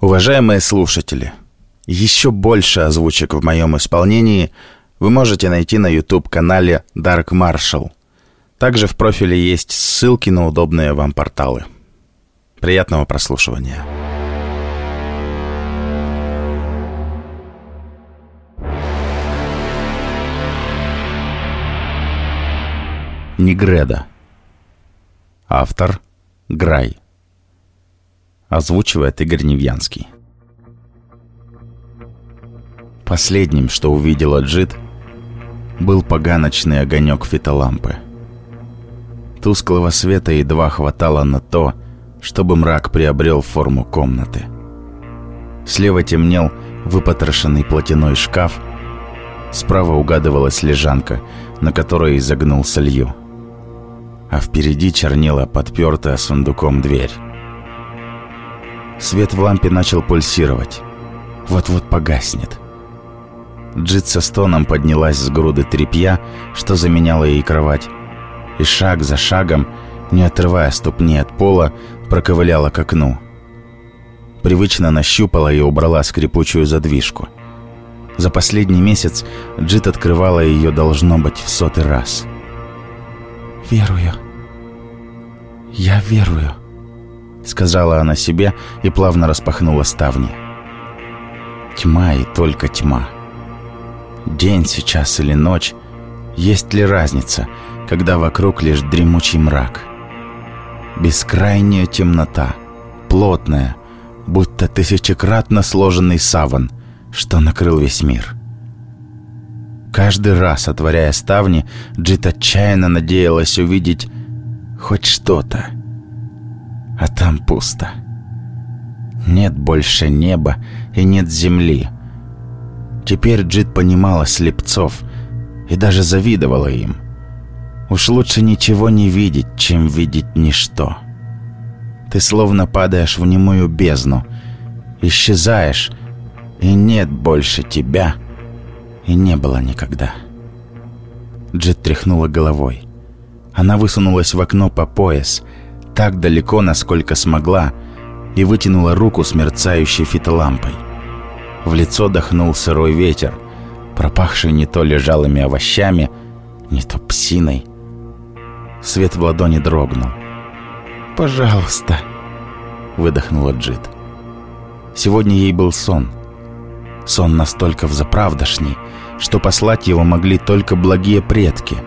Уважаемые слушатели, еще больше озвучек в моем исполнении вы можете найти на YouTube-канале Dark Marshall. Также в профиле есть ссылки на удобные вам порталы. Приятного прослушивания. Негреда. Автор Грай. Озвучивает Игорь Невьянский. Последним, что увидела Джит, был поганочный огонек фитолампы. Тусклого света едва хватало на то, чтобы мрак приобрел форму комнаты. Слева темнел выпотрошенный платяной шкаф, справа угадывалась лежанка, на которой изогнулся Лью а впереди чернела подпертая сундуком дверь. Свет в лампе начал пульсировать. Вот-вот погаснет. Джит со стоном поднялась с груды тряпья, что заменяло ей кровать, и шаг за шагом, не отрывая ступни от пола, проковыляла к окну. Привычно нащупала и убрала скрипучую задвижку. За последний месяц Джит открывала ее, должно быть, в сотый раз – верую. Я верую», — сказала она себе и плавно распахнула ставни. Тьма и только тьма. День сейчас или ночь, есть ли разница, когда вокруг лишь дремучий мрак? Бескрайняя темнота, плотная, будто тысячекратно сложенный саван, что накрыл весь мир. Каждый раз, отворяя ставни, Джит отчаянно надеялась увидеть хоть что-то. А там пусто. Нет больше неба и нет земли. Теперь Джит понимала слепцов и даже завидовала им. Уж лучше ничего не видеть, чем видеть ничто. Ты словно падаешь в немую бездну, исчезаешь, и нет больше тебя — и не было никогда. Джет тряхнула головой. Она высунулась в окно по пояс, так далеко, насколько смогла, и вытянула руку с мерцающей фитолампой. В лицо дохнул сырой ветер, пропахший не то лежалыми овощами, не то псиной. Свет в ладони дрогнул. «Пожалуйста», — выдохнула Джит. Сегодня ей был сон. Сон настолько взаправдошний, что послать его могли только благие предки.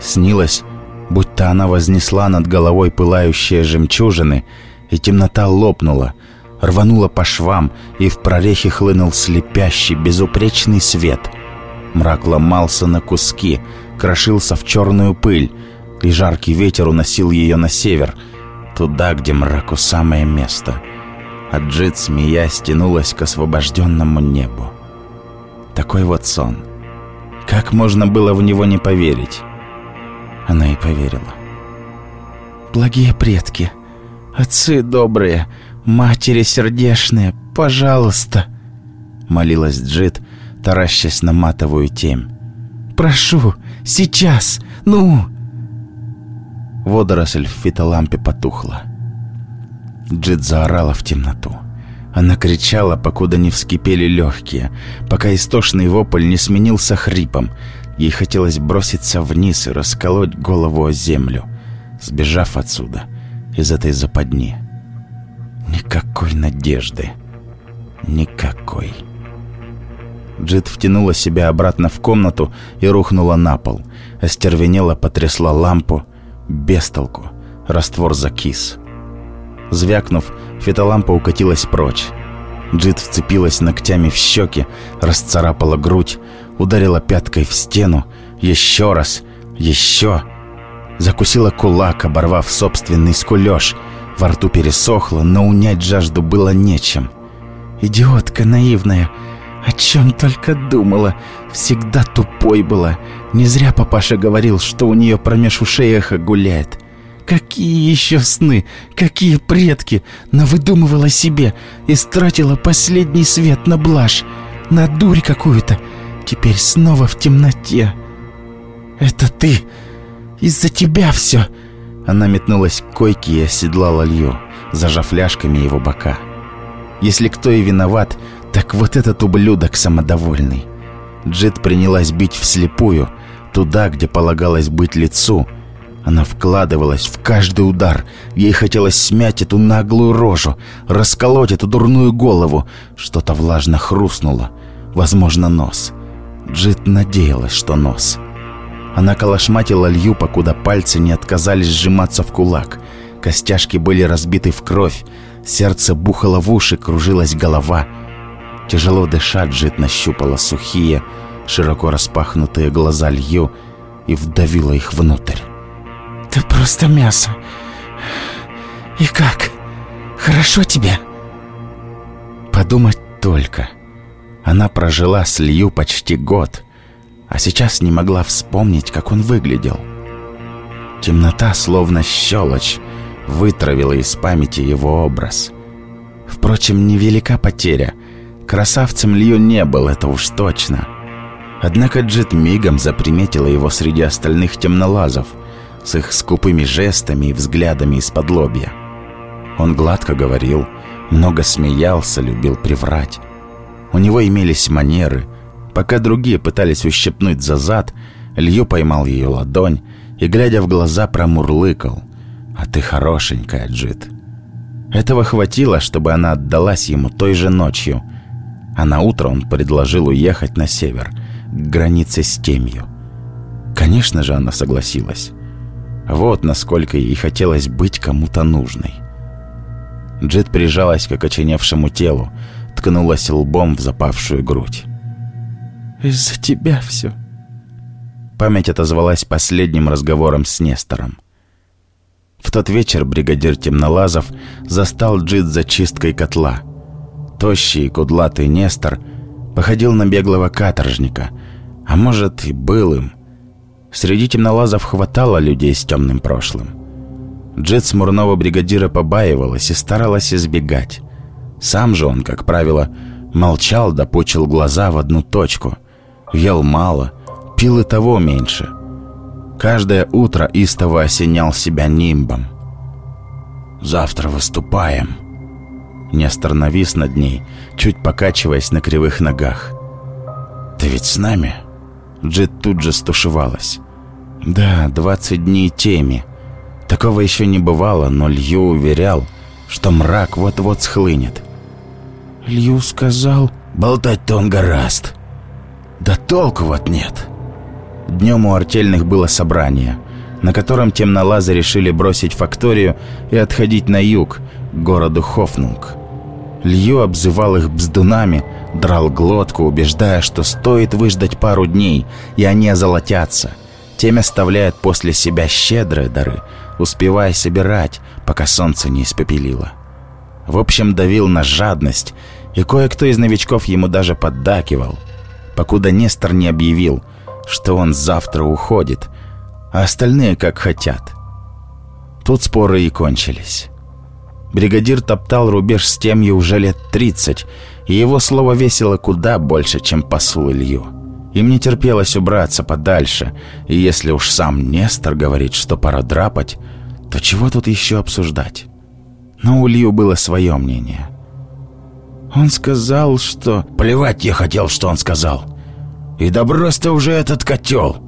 Снилось, будто она вознесла над головой пылающие жемчужины, и темнота лопнула, рванула по швам, и в прорехе хлынул слепящий, безупречный свет. Мрак ломался на куски, крошился в черную пыль, и жаркий ветер уносил ее на север, туда, где мраку самое место. А Джит, смеясь, тянулась к освобожденному небу. Такой вот сон. Как можно было в него не поверить? Она и поверила. «Благие предки, отцы добрые, матери сердешные, пожалуйста!» Молилась Джит, таращась на матовую темь. «Прошу, сейчас, ну!» Водоросль в фитолампе потухла. Джит заорала в темноту. Она кричала, покуда не вскипели легкие, пока истошный вопль не сменился хрипом. Ей хотелось броситься вниз и расколоть голову о землю, сбежав отсюда, из этой западни. Никакой надежды. Никакой. Джит втянула себя обратно в комнату и рухнула на пол. Остервенела, потрясла лампу. без толку. Раствор закис. Звякнув, фитолампа укатилась прочь. Джит вцепилась ногтями в щеки, расцарапала грудь, ударила пяткой в стену, еще раз, еще. Закусила кулак, оборвав собственный скулеж. Во рту пересохло, но унять жажду было нечем. «Идиотка наивная!» О чем только думала. Всегда тупой была. Не зря папаша говорил, что у нее промеж ушей эхо гуляет. Какие еще сны? Какие предки? Навыдумывала себе, истратила последний свет на блажь, на дурь какую-то. Теперь снова в темноте. Это ты! Из-за тебя все!» Она метнулась к койке и оседлала Лью, зажав ляжками его бока. Если кто и виноват, так вот этот ублюдок самодовольный. Джет принялась бить вслепую, туда, где полагалось быть лицу. Она вкладывалась в каждый удар. Ей хотелось смять эту наглую рожу, расколоть эту дурную голову. Что-то влажно хрустнуло. Возможно, нос. Джит надеялась, что нос. Она колошматила Лью, покуда пальцы не отказались сжиматься в кулак. Костяшки были разбиты в кровь. Сердце бухало в уши, кружилась голова. Тяжело дыша, Джит нащупала сухие, широко распахнутые глаза Лью и вдавила их внутрь. «Ты просто мясо. И как? Хорошо тебе?» Подумать только. Она прожила с Лью почти год, а сейчас не могла вспомнить, как он выглядел. Темнота, словно щелочь, вытравила из памяти его образ. Впрочем, невелика потеря. Красавцем Лью не был, это уж точно. Однако Джет мигом заприметила его среди остальных темнолазов, с их скупыми жестами и взглядами из-под лобья. Он гладко говорил, много смеялся, любил приврать. У него имелись манеры. Пока другие пытались ущипнуть за зад, Лью поймал ее ладонь и, глядя в глаза, промурлыкал. «А ты хорошенькая, Джит». Этого хватило, чтобы она отдалась ему той же ночью. А на утро он предложил уехать на север, к границе с темью. Конечно же, она согласилась. Вот насколько ей хотелось быть кому-то нужной. Джет прижалась к окоченевшему телу, ткнулась лбом в запавшую грудь. «Из-за тебя все». Память отозвалась последним разговором с Нестором. В тот вечер бригадир Темнолазов застал Джит за чисткой котла. Тощий и кудлатый Нестор походил на беглого каторжника, а может и был им. Среди темнолазов хватало людей с темным прошлым. Джет смурного бригадира побаивалась и старалась избегать. Сам же он, как правило, молчал да почил глаза в одну точку. Ел мало, пил и того меньше. Каждое утро истово осенял себя нимбом. «Завтра выступаем». Нестор навис над ней, чуть покачиваясь на кривых ногах. «Ты ведь с нами?» Джет тут же стушевалась. «Да, двадцать дней теми. Такого еще не бывало, но Лью уверял, что мрак вот-вот схлынет. Лью сказал... Болтать-то он гораст. Да толку вот нет. Днем у артельных было собрание, на котором темнолазы решили бросить факторию и отходить на юг, к городу Хофнунг. Лью обзывал их бздунами, драл глотку, убеждая, что стоит выждать пару дней, и они озолотятся. Тем оставляет после себя щедрые дары, успевая собирать, пока солнце не испепелило. В общем, давил на жадность, и кое-кто из новичков ему даже поддакивал, покуда Нестор не объявил, что он завтра уходит, а остальные как хотят. Тут споры и кончились. Бригадир топтал рубеж с темью уже лет 30, и его слово весило куда больше, чем посул Илью. Им не терпелось убраться подальше, и если уж сам Нестор говорит, что пора драпать, то чего тут еще обсуждать? Но у Илью было свое мнение. Он сказал, что... Плевать я хотел, что он сказал. И да брось ты уже этот котел.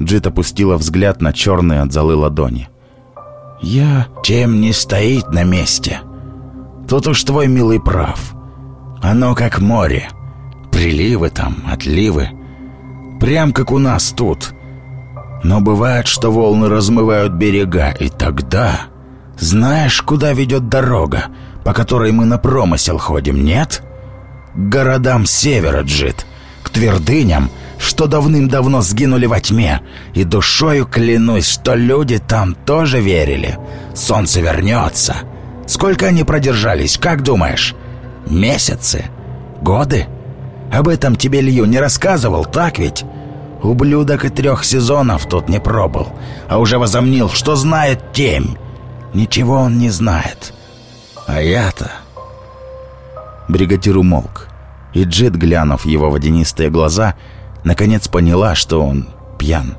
Джит опустила взгляд на черные от золы ладони. Я... Тем не стоит на месте. Тут уж твой милый прав. Оно как море. Приливы там, отливы. Прям как у нас тут. Но бывает, что волны размывают берега, и тогда... Знаешь, куда ведет дорога, по которой мы на промысел ходим, нет? К городам севера, Джит. К твердыням, что давным-давно сгинули во тьме, и душою клянусь, что люди там тоже верили. Солнце вернется. Сколько они продержались, как думаешь? Месяцы? Годы? Об этом тебе Лью не рассказывал, так ведь? Ублюдок и трех сезонов тут не пробыл, а уже возомнил, что знает темь. Ничего он не знает. А я-то... Бригадир умолк, и Джет, глянув его водянистые глаза, наконец поняла, что он пьян.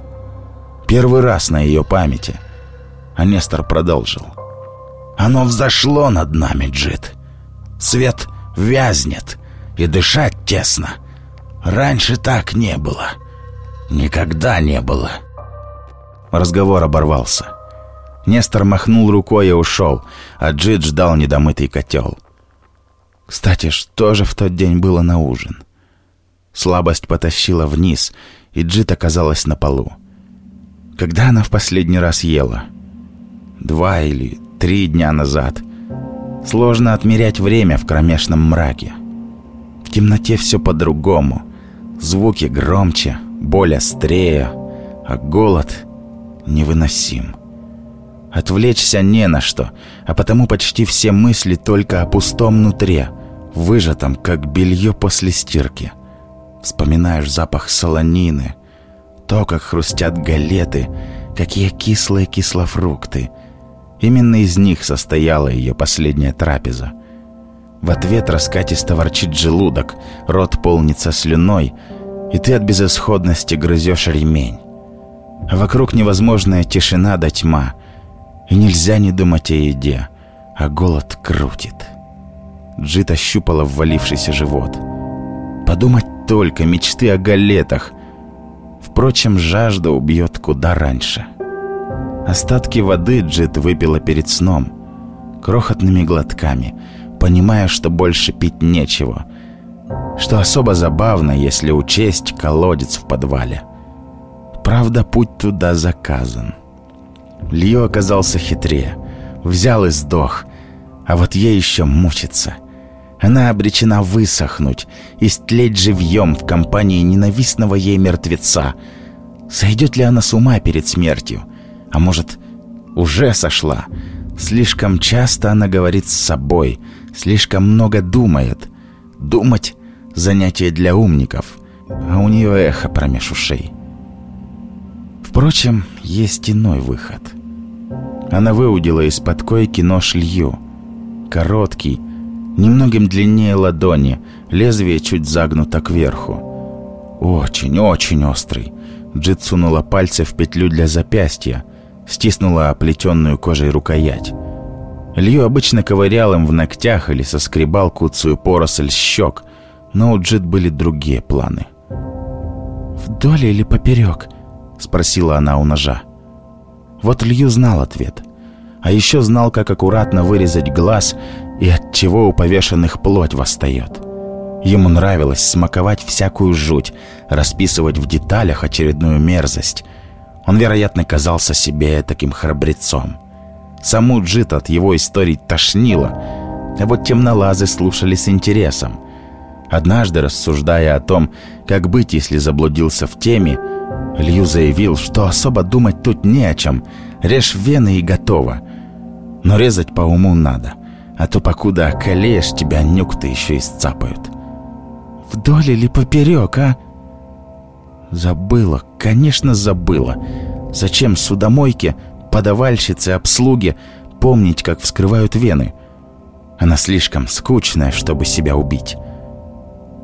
Первый раз на ее памяти. А Нестор продолжил. «Оно взошло над нами, Джит. Свет вязнет, и дышать тесно. Раньше так не было. Никогда не было. Разговор оборвался. Нестор махнул рукой и ушел, а Джид ждал недомытый котел. Кстати, что же в тот день было на ужин? Слабость потащила вниз, и Джид оказалась на полу. Когда она в последний раз ела? Два или три дня назад. Сложно отмерять время в кромешном мраке. В темноте все по-другому. Звуки громче, боль острее, а голод невыносим. Отвлечься не на что, а потому почти все мысли только о пустом нутре, выжатом, как белье после стирки. Вспоминаешь запах солонины, то, как хрустят галеты, какие кислые кислофрукты. Именно из них состояла ее последняя трапеза. В ответ раскатисто ворчит желудок, рот полнится слюной, и ты от безысходности грызешь ремень. А вокруг невозможная тишина до тьма, и нельзя не думать о еде, а голод крутит. Джит ощупала ввалившийся живот. Подумать только, мечты о галетах. Впрочем, жажда убьет куда раньше. Остатки воды Джит выпила перед сном, крохотными глотками, понимая, что больше пить нечего. Что особо забавно, если учесть колодец в подвале. Правда, путь туда заказан. Льё оказался хитрее. Взял и сдох. А вот ей еще мучиться — она обречена высохнуть, и стлеть живьем в компании ненавистного ей мертвеца. Сойдет ли она с ума перед смертью? А может, уже сошла? Слишком часто она говорит с собой, слишком много думает. Думать — занятие для умников, а у нее эхо промеж ушей. Впрочем, есть иной выход. Она выудила из-под койки нож Лью. Короткий, немногим длиннее ладони, лезвие чуть загнуто кверху. Очень-очень острый. Джит сунула пальцы в петлю для запястья, стиснула оплетенную кожей рукоять. Лью обычно ковырял им в ногтях или соскребал куцую поросль щек, но у Джит были другие планы. «Вдоль или поперек?» — спросила она у ножа. Вот Лью знал ответ. А еще знал, как аккуратно вырезать глаз и от чего у повешенных плоть восстает. Ему нравилось смаковать всякую жуть, расписывать в деталях очередную мерзость. Он, вероятно, казался себе таким храбрецом. Саму Джит от его историй тошнило, а вот темнолазы слушали с интересом. Однажды, рассуждая о том, как быть, если заблудился в теме, Лью заявил, что особо думать тут не о чем, режь вены и готово. Но резать по уму надо — а то покуда околеешь, тебя нюкты еще и сцапают. Вдоль или поперек, а? Забыла, конечно забыла. Зачем судомойке, подавальщице, обслуге помнить, как вскрывают вены? Она слишком скучная, чтобы себя убить.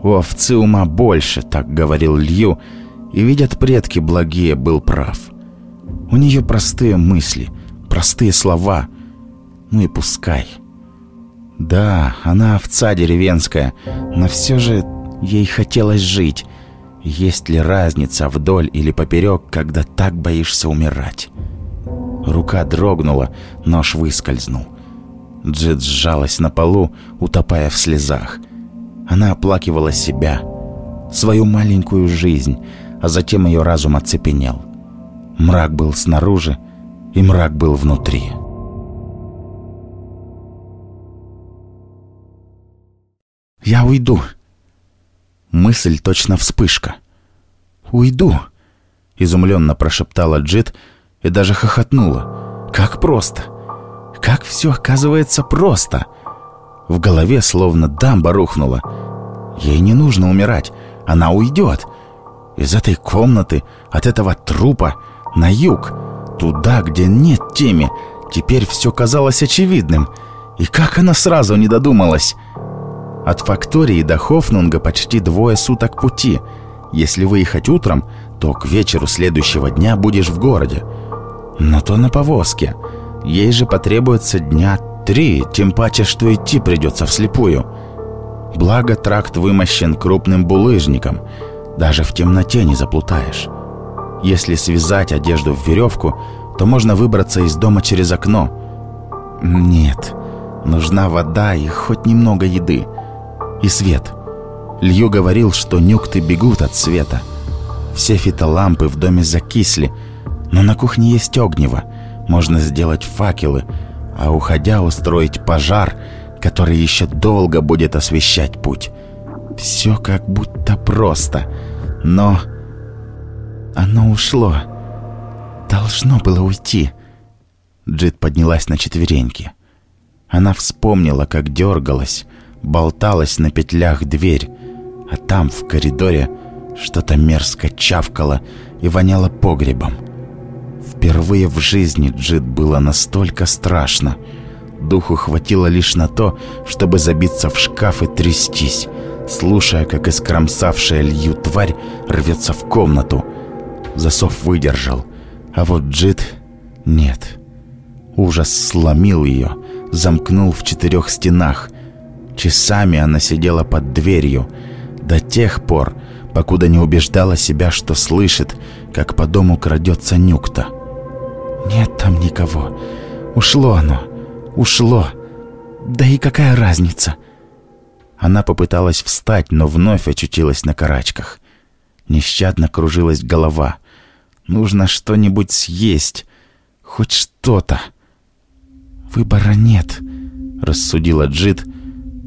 У овцы ума больше, так говорил Лью, и, видят предки благие, был прав. У нее простые мысли, простые слова. Ну и пускай. Да, она овца деревенская, но все же ей хотелось жить. Есть ли разница вдоль или поперек, когда так боишься умирать? Рука дрогнула, нож выскользнул. Джет сжалась на полу, утопая в слезах. Она оплакивала себя, свою маленькую жизнь, а затем ее разум оцепенел. Мрак был снаружи, и мрак был внутри. «Я уйду». Мысль точно вспышка. «Уйду», — изумленно прошептала Джит и даже хохотнула. «Как просто! Как все оказывается просто!» В голове словно дамба рухнула. Ей не нужно умирать, она уйдет. Из этой комнаты, от этого трупа, на юг, туда, где нет теми. Теперь все казалось очевидным. И как она сразу не додумалась? От фактории до Хофнунга почти двое суток пути. Если выехать утром, то к вечеру следующего дня будешь в городе. Но то на повозке. Ей же потребуется дня Три, тем паче, что идти придется вслепую. Благо, тракт вымощен крупным булыжником. Даже в темноте не заплутаешь. Если связать одежду в веревку, то можно выбраться из дома через окно. Нет, нужна вода и хоть немного еды. И свет. Лью говорил, что нюкты бегут от света. Все фитолампы в доме закисли, но на кухне есть огнево. Можно сделать факелы, а уходя устроить пожар, который еще долго будет освещать путь. Все как будто просто, но оно ушло. Должно было уйти. Джит поднялась на четвереньки. Она вспомнила, как дергалась, болталась на петлях дверь, а там, в коридоре, что-то мерзко чавкало и воняло погребом. Впервые в жизни Джит было настолько страшно. Духу хватило лишь на то, чтобы забиться в шкаф и трястись, слушая, как искромсавшая лью тварь рвется в комнату. Засов выдержал, а вот Джит нет. Ужас сломил ее, замкнул в четырех стенах. Часами она сидела под дверью, до тех пор, покуда не убеждала себя, что слышит, как по дому крадется нюкта. «Нет там никого. Ушло оно. Ушло. Да и какая разница?» Она попыталась встать, но вновь очутилась на карачках. Нещадно кружилась голова. Нужно что-нибудь съесть. Хоть что-то. «Выбора нет», — рассудила Джит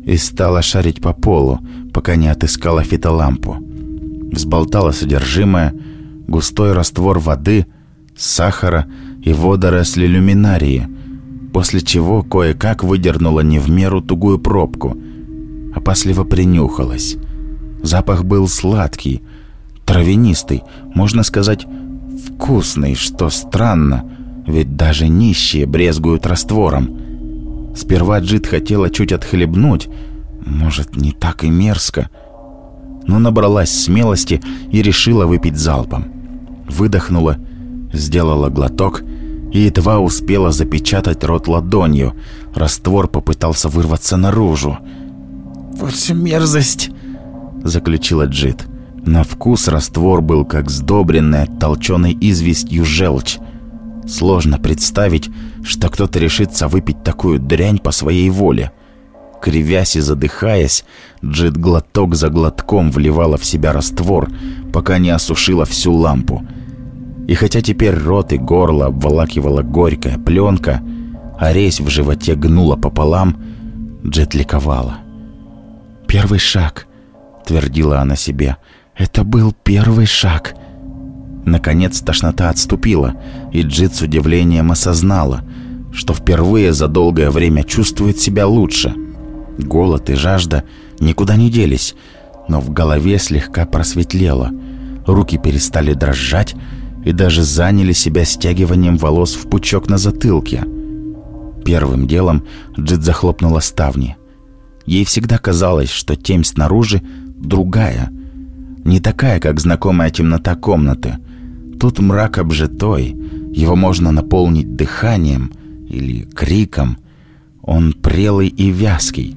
и стала шарить по полу, пока не отыскала фитолампу. Взболтала содержимое, густой раствор воды, сахара и водоросли люминарии, после чего кое-как выдернула не в меру тугую пробку, опасливо принюхалась. Запах был сладкий, травянистый, можно сказать, вкусный, что странно, ведь даже нищие брезгуют раствором. Сперва Джит хотела чуть отхлебнуть, может, не так и мерзко, но набралась смелости и решила выпить залпом. Выдохнула, сделала глоток и едва успела запечатать рот ладонью. Раствор попытался вырваться наружу. «Вот мерзость!» — заключила Джит. На вкус раствор был как сдобренная толченой известью желчь. Сложно представить, что кто-то решится выпить такую дрянь по своей воле. Кривясь и задыхаясь, Джит глоток за глотком вливала в себя раствор, пока не осушила всю лампу — и хотя теперь рот и горло обволакивала горькая пленка, а резь в животе гнула пополам, Джет ликовала. «Первый шаг», — твердила она себе, — «это был первый шаг». Наконец тошнота отступила, и Джит с удивлением осознала, что впервые за долгое время чувствует себя лучше. Голод и жажда никуда не делись, но в голове слегка просветлело. Руки перестали дрожать, и даже заняли себя стягиванием волос в пучок на затылке. Первым делом Джит захлопнула ставни. Ей всегда казалось, что тень снаружи другая, не такая, как знакомая темнота комнаты. Тут мрак обжитой, его можно наполнить дыханием или криком. Он прелый и вязкий,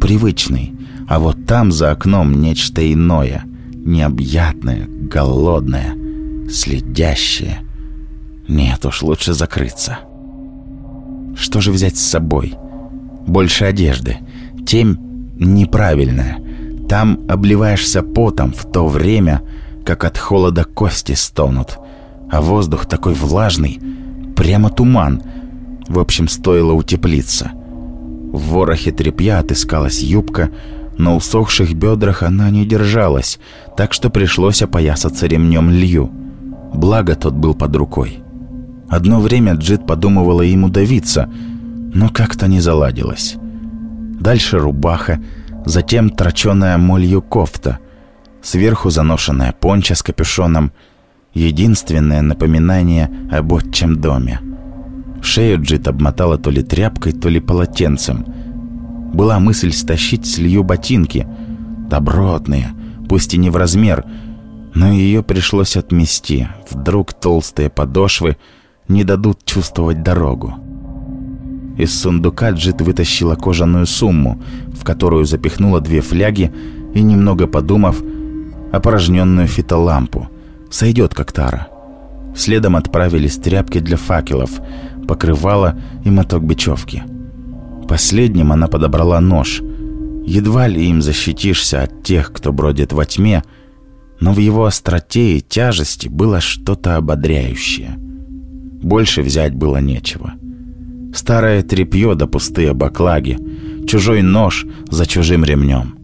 привычный, а вот там за окном нечто иное, необъятное, голодное — следящие. Нет уж, лучше закрыться. Что же взять с собой? Больше одежды. Темь неправильная. Там обливаешься потом в то время, как от холода кости стонут. А воздух такой влажный, прямо туман. В общем, стоило утеплиться. В ворохе тряпья отыскалась юбка, на усохших бедрах она не держалась, так что пришлось опоясаться ремнем лью. Благо тот был под рукой. Одно время Джит подумывала ему давиться, но как-то не заладилось. Дальше рубаха, затем троченая молью кофта, сверху заношенная понча с капюшоном, единственное напоминание об отчем доме. Шею Джит обмотала то ли тряпкой, то ли полотенцем. Была мысль стащить с Лью ботинки, добротные, пусть и не в размер, но ее пришлось отмести. Вдруг толстые подошвы не дадут чувствовать дорогу. Из сундука Джит вытащила кожаную сумму, в которую запихнула две фляги и, немного подумав, опорожненную фитолампу. Сойдет как тара. Следом отправились тряпки для факелов, покрывало и моток бечевки. Последним она подобрала нож. Едва ли им защитишься от тех, кто бродит во тьме, но в его остроте и тяжести было что-то ободряющее. Больше взять было нечего. Старое тряпье да пустые баклаги, чужой нож за чужим ремнем.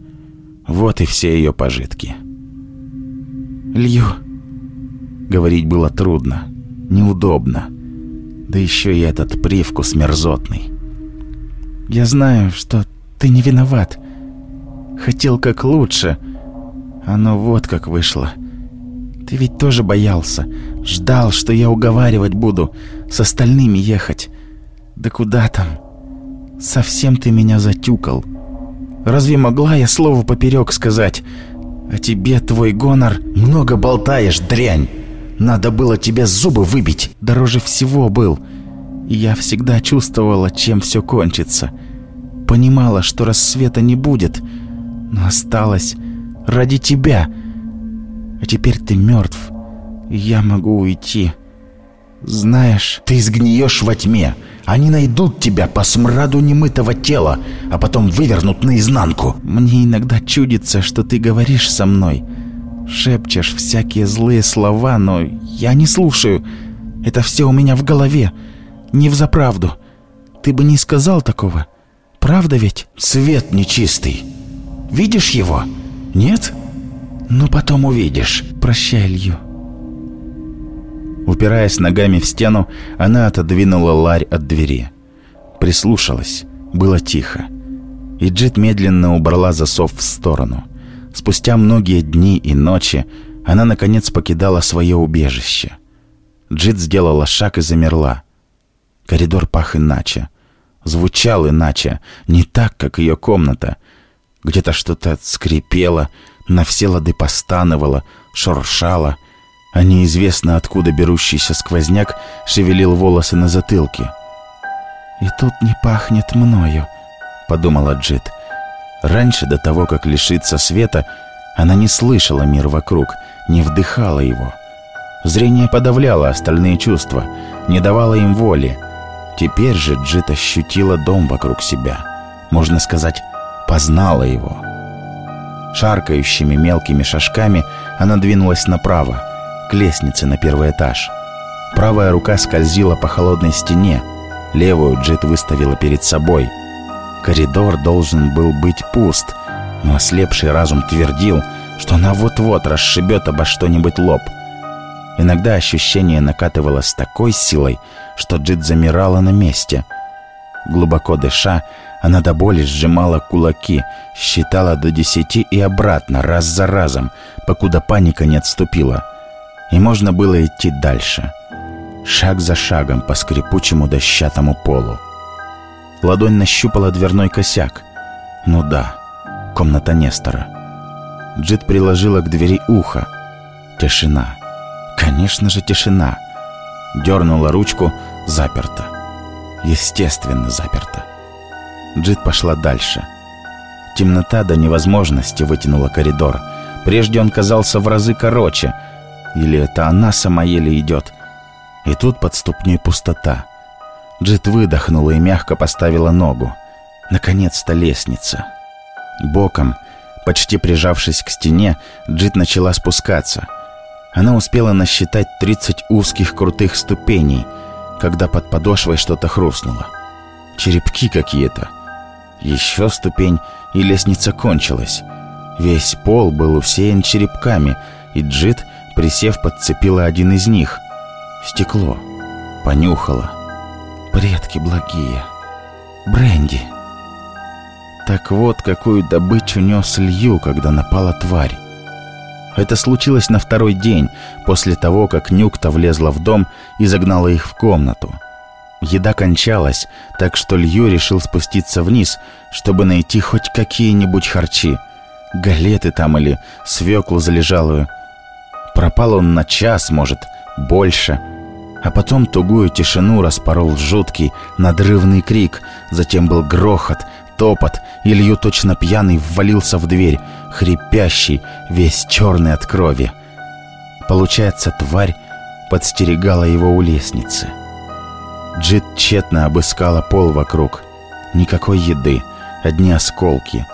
Вот и все ее пожитки. «Лью», говорить было трудно, неудобно, да еще и этот привкус мерзотный. «Я знаю, что ты не виноват. Хотел как лучше, оно вот как вышло. Ты ведь тоже боялся, ждал, что я уговаривать буду, с остальными ехать. Да куда там? Совсем ты меня затюкал. Разве могла я слово поперек сказать? А тебе твой гонор... Много болтаешь, дрянь! Надо было тебе зубы выбить. Дороже всего был. И я всегда чувствовала, чем все кончится. Понимала, что рассвета не будет. Но осталось ради тебя. А теперь ты мертв. И я могу уйти. Знаешь... Ты сгниешь во тьме. Они найдут тебя по смраду немытого тела, а потом вывернут наизнанку. Мне иногда чудится, что ты говоришь со мной. Шепчешь всякие злые слова, но я не слушаю. Это все у меня в голове. Не в заправду. Ты бы не сказал такого. Правда ведь? Свет нечистый. Видишь его? Нет? Ну, потом увидишь. Прощай, Илью. Упираясь ногами в стену, она отодвинула ларь от двери. Прислушалась. Было тихо. И Джит медленно убрала засов в сторону. Спустя многие дни и ночи она, наконец, покидала свое убежище. Джит сделала шаг и замерла. Коридор пах иначе. Звучал иначе, не так, как ее комната. Где-то что-то скрипело, на все лады постановало, шуршало — а неизвестно откуда берущийся сквозняк шевелил волосы на затылке. «И тут не пахнет мною», — подумала Джит. Раньше, до того, как лишиться света, она не слышала мир вокруг, не вдыхала его. Зрение подавляло остальные чувства, не давало им воли. Теперь же Джит ощутила дом вокруг себя. Можно сказать, познала его. Шаркающими мелкими шажками она двинулась направо, к лестнице на первый этаж. Правая рука скользила по холодной стене, левую Джет выставила перед собой. Коридор должен был быть пуст, но ослепший разум твердил, что она вот-вот расшибет обо что-нибудь лоб. Иногда ощущение накатывало с такой силой, что Джит замирала на месте. Глубоко дыша, она до боли сжимала кулаки, считала до десяти и обратно, раз за разом, покуда паника не отступила и можно было идти дальше, шаг за шагом по скрипучему дощатому полу. Ладонь нащупала дверной косяк. Ну да, комната Нестора. Джит приложила к двери ухо. Тишина. Конечно же, тишина. Дернула ручку, заперта. Естественно, заперта. Джит пошла дальше. Темнота до невозможности вытянула коридор. Прежде он казался в разы короче — или это она сама еле идет? И тут под ступней пустота. Джит выдохнула и мягко поставила ногу. Наконец-то лестница. Боком, почти прижавшись к стене, Джит начала спускаться. Она успела насчитать 30 узких крутых ступеней, когда под подошвой что-то хрустнуло. Черепки какие-то. Еще ступень, и лестница кончилась. Весь пол был усеян черепками, и Джит Присев, подцепила один из них. Стекло. Понюхала. Предки благие. Бренди. Так вот, какую добычу нес Лью, когда напала тварь. Это случилось на второй день, после того, как Нюкта влезла в дом и загнала их в комнату. Еда кончалась, так что Лью решил спуститься вниз, чтобы найти хоть какие-нибудь харчи. Галеты там или свеклу залежалую – Пропал он на час, может, больше. А потом тугую тишину распорол жуткий, надрывный крик. Затем был грохот, топот. Илью точно пьяный ввалился в дверь, хрипящий, весь черный от крови. Получается, тварь подстерегала его у лестницы. Джит тщетно обыскала пол вокруг. Никакой еды, одни осколки.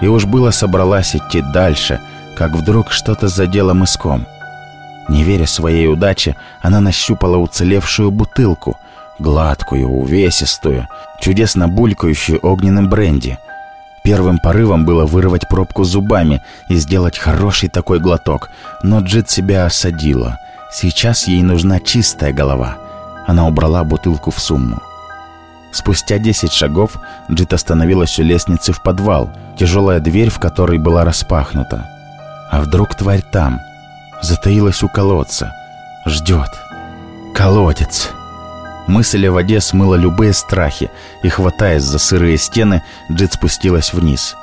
И уж было собралась идти дальше, как вдруг что-то задело мыском. Не веря своей удаче, она нащупала уцелевшую бутылку, гладкую, увесистую, чудесно булькающую огненным бренди. Первым порывом было вырвать пробку зубами и сделать хороший такой глоток, но Джит себя осадила. Сейчас ей нужна чистая голова. Она убрала бутылку в сумму. Спустя 10 шагов Джит остановилась у лестницы в подвал, тяжелая дверь в которой была распахнута. А вдруг тварь там? Затаилась у колодца. Ждет. Колодец. Мысль о воде смыла любые страхи, и, хватаясь за сырые стены, Джит спустилась вниз.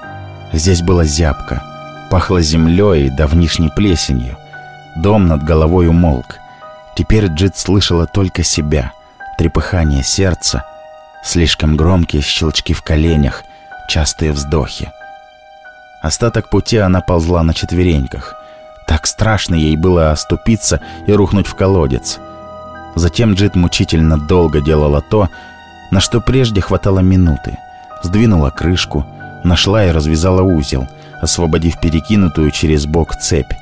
Здесь была зябка. Пахло землей и давнишней плесенью. Дом над головой умолк. Теперь Джит слышала только себя, трепыхание сердца, слишком громкие щелчки в коленях, частые вздохи. Остаток пути она ползла на четвереньках. Так страшно ей было оступиться и рухнуть в колодец. Затем Джит мучительно долго делала то, на что прежде хватало минуты. Сдвинула крышку, нашла и развязала узел, освободив перекинутую через бок цепь.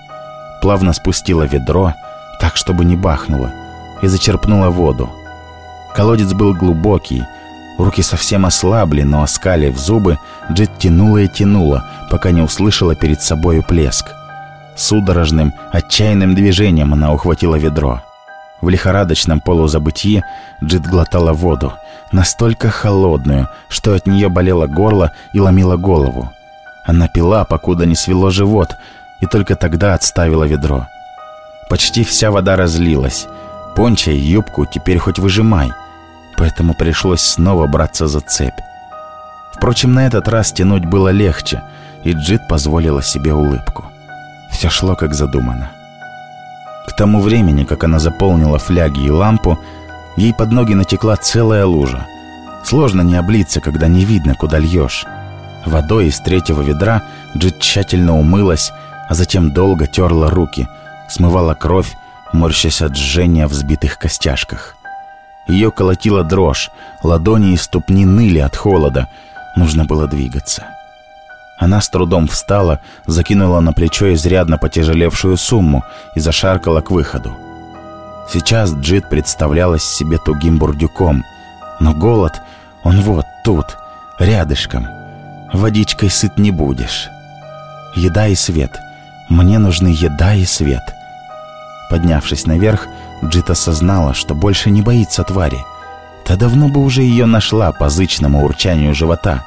Плавно спустила ведро, так, чтобы не бахнуло, и зачерпнула воду. Колодец был глубокий, Руки совсем ослабли, но оскалив зубы, Джет тянула и тянула, пока не услышала перед собою плеск. Судорожным, отчаянным движением она ухватила ведро. В лихорадочном полузабытии Джит глотала воду, настолько холодную, что от нее болело горло и ломило голову. Она пила, покуда не свело живот, и только тогда отставила ведро. Почти вся вода разлилась. Понча юбку теперь хоть выжимай — поэтому пришлось снова браться за цепь. Впрочем, на этот раз тянуть было легче, и Джит позволила себе улыбку. Все шло как задумано. К тому времени, как она заполнила фляги и лампу, ей под ноги натекла целая лужа. Сложно не облиться, когда не видно, куда льешь. Водой из третьего ведра Джит тщательно умылась, а затем долго терла руки, смывала кровь, морщась от жжения в сбитых костяшках. Ее колотила дрожь, ладони и ступни ныли от холода. Нужно было двигаться. Она с трудом встала, закинула на плечо изрядно потяжелевшую сумму и зашаркала к выходу. Сейчас Джит представлялась себе тугим бурдюком, но голод, он вот тут, рядышком. Водичкой сыт не будешь. Еда и свет. Мне нужны еда и свет. Поднявшись наверх, Джит осознала, что больше не боится твари. Та давно бы уже ее нашла по зычному урчанию живота.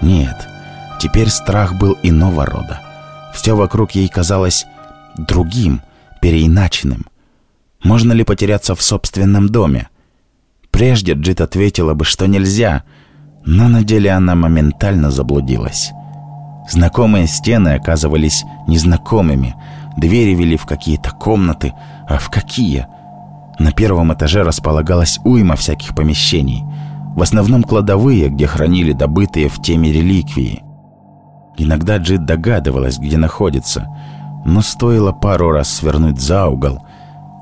Нет, теперь страх был иного рода. Все вокруг ей казалось другим, переиначенным. Можно ли потеряться в собственном доме? Прежде Джит ответила бы, что нельзя, но на деле она моментально заблудилась. Знакомые стены оказывались незнакомыми, двери вели в какие-то комнаты, а в какие? На первом этаже располагалась уйма всяких помещений, в основном кладовые, где хранили добытые в теме реликвии. Иногда Джид догадывалась, где находится, но стоило пару раз свернуть за угол,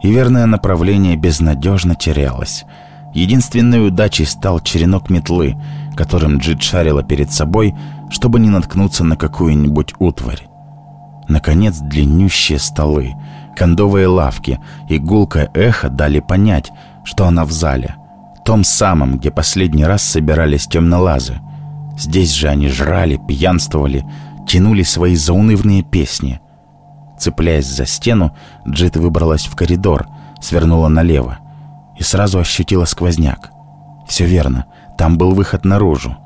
и верное направление безнадежно терялось. Единственной удачей стал черенок метлы, которым Джид шарила перед собой, чтобы не наткнуться на какую-нибудь утварь. Наконец, длиннющие столы — Кондовые лавки и гулкое эхо дали понять, что она в зале. Том самом, где последний раз собирались темнолазы. Здесь же они жрали, пьянствовали, тянули свои заунывные песни. Цепляясь за стену, Джит выбралась в коридор, свернула налево и сразу ощутила сквозняк. Все верно, там был выход наружу.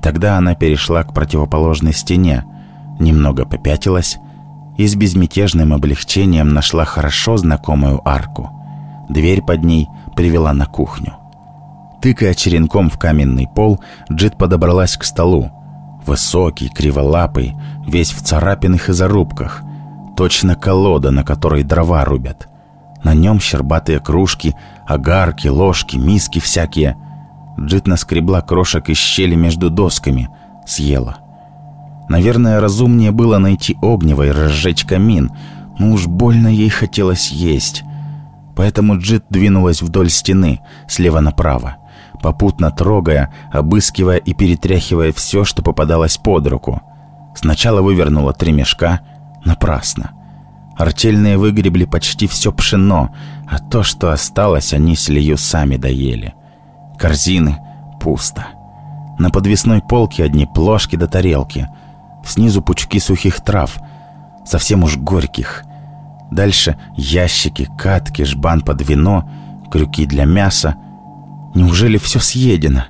Тогда она перешла к противоположной стене, немного попятилась и с безмятежным облегчением нашла хорошо знакомую арку. Дверь под ней привела на кухню. Тыкая черенком в каменный пол, Джит подобралась к столу. Высокий, криволапый, весь в царапинах и зарубках. Точно колода, на которой дрова рубят. На нем щербатые кружки, огарки, ложки, миски всякие. Джит наскребла крошек из щели между досками, съела. Наверное, разумнее было найти огнево и разжечь камин, но уж больно ей хотелось есть. Поэтому Джит двинулась вдоль стены, слева направо, попутно трогая, обыскивая и перетряхивая все, что попадалось под руку. Сначала вывернула три мешка, напрасно. Артельные выгребли почти все пшено, а то, что осталось, они с Лию сами доели. Корзины пусто. На подвесной полке одни плошки до тарелки. Снизу пучки сухих трав, совсем уж горьких. Дальше ящики, катки, жбан под вино, крюки для мяса. Неужели все съедено?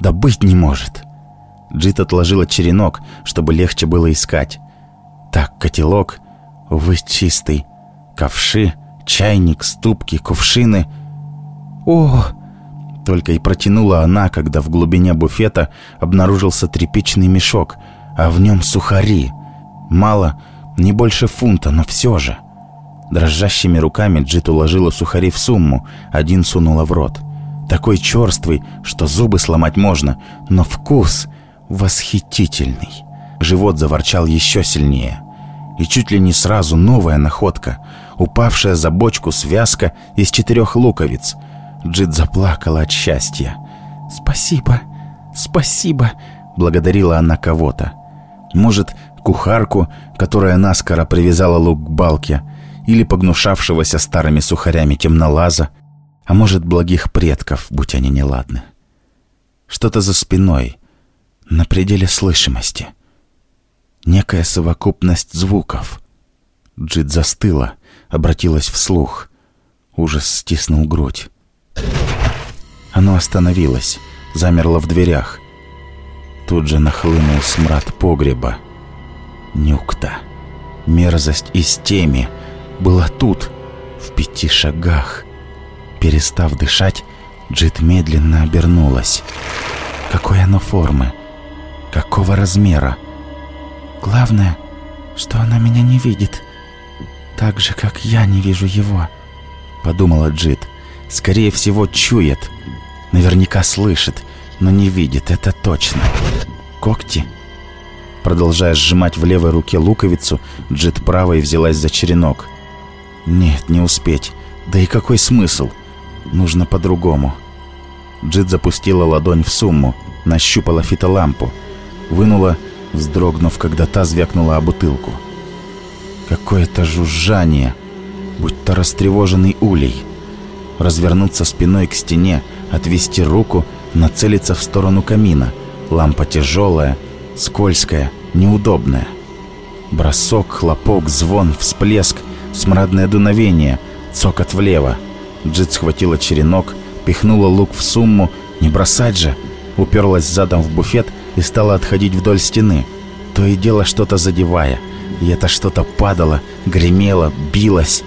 Да быть не может. Джит отложила черенок, чтобы легче было искать. Так, котелок, увы, чистый. Ковши, чайник, ступки, кувшины. О! Только и протянула она, когда в глубине буфета обнаружился тряпичный мешок, а в нем сухари. Мало, не больше фунта, но все же. Дрожащими руками Джит уложила сухари в сумму, один сунула в рот. Такой черствый, что зубы сломать можно, но вкус восхитительный. Живот заворчал еще сильнее. И чуть ли не сразу новая находка, упавшая за бочку связка из четырех луковиц. Джит заплакала от счастья. «Спасибо, спасибо», — благодарила она кого-то. Может, кухарку, которая наскоро привязала лук к балке, или погнушавшегося старыми сухарями темнолаза, а может, благих предков, будь они неладны. Что-то за спиной, на пределе слышимости. Некая совокупность звуков. Джит застыла, обратилась вслух. Ужас стиснул грудь. Оно остановилось, замерло в дверях. Тут же нахлынул смрад погреба. Нюкта. Мерзость из теми была тут, в пяти шагах. Перестав дышать, Джит медленно обернулась. Какой оно формы? Какого размера? Главное, что она меня не видит. Так же, как я не вижу его. Подумала Джит. Скорее всего, чует. Наверняка слышит, но не видит, это точно. Когти? Продолжая сжимать в левой руке луковицу, Джит правой взялась за черенок. Нет, не успеть. Да и какой смысл? Нужно по-другому. Джит запустила ладонь в сумму, нащупала фитолампу вынула, вздрогнув, когда та звякнула о бутылку. Какое-то жужжание, будь то растревоженный улей. Развернуться спиной к стене, отвести руку, нацелиться в сторону камина. Лампа тяжелая, скользкая, неудобная. Бросок, хлопок, звон, всплеск, смрадное дуновение, цокот влево. Джит схватила черенок, пихнула лук в сумму, не бросать же, уперлась задом в буфет и стала отходить вдоль стены, то и дело что-то задевая. И это что-то падало, гремело, билось.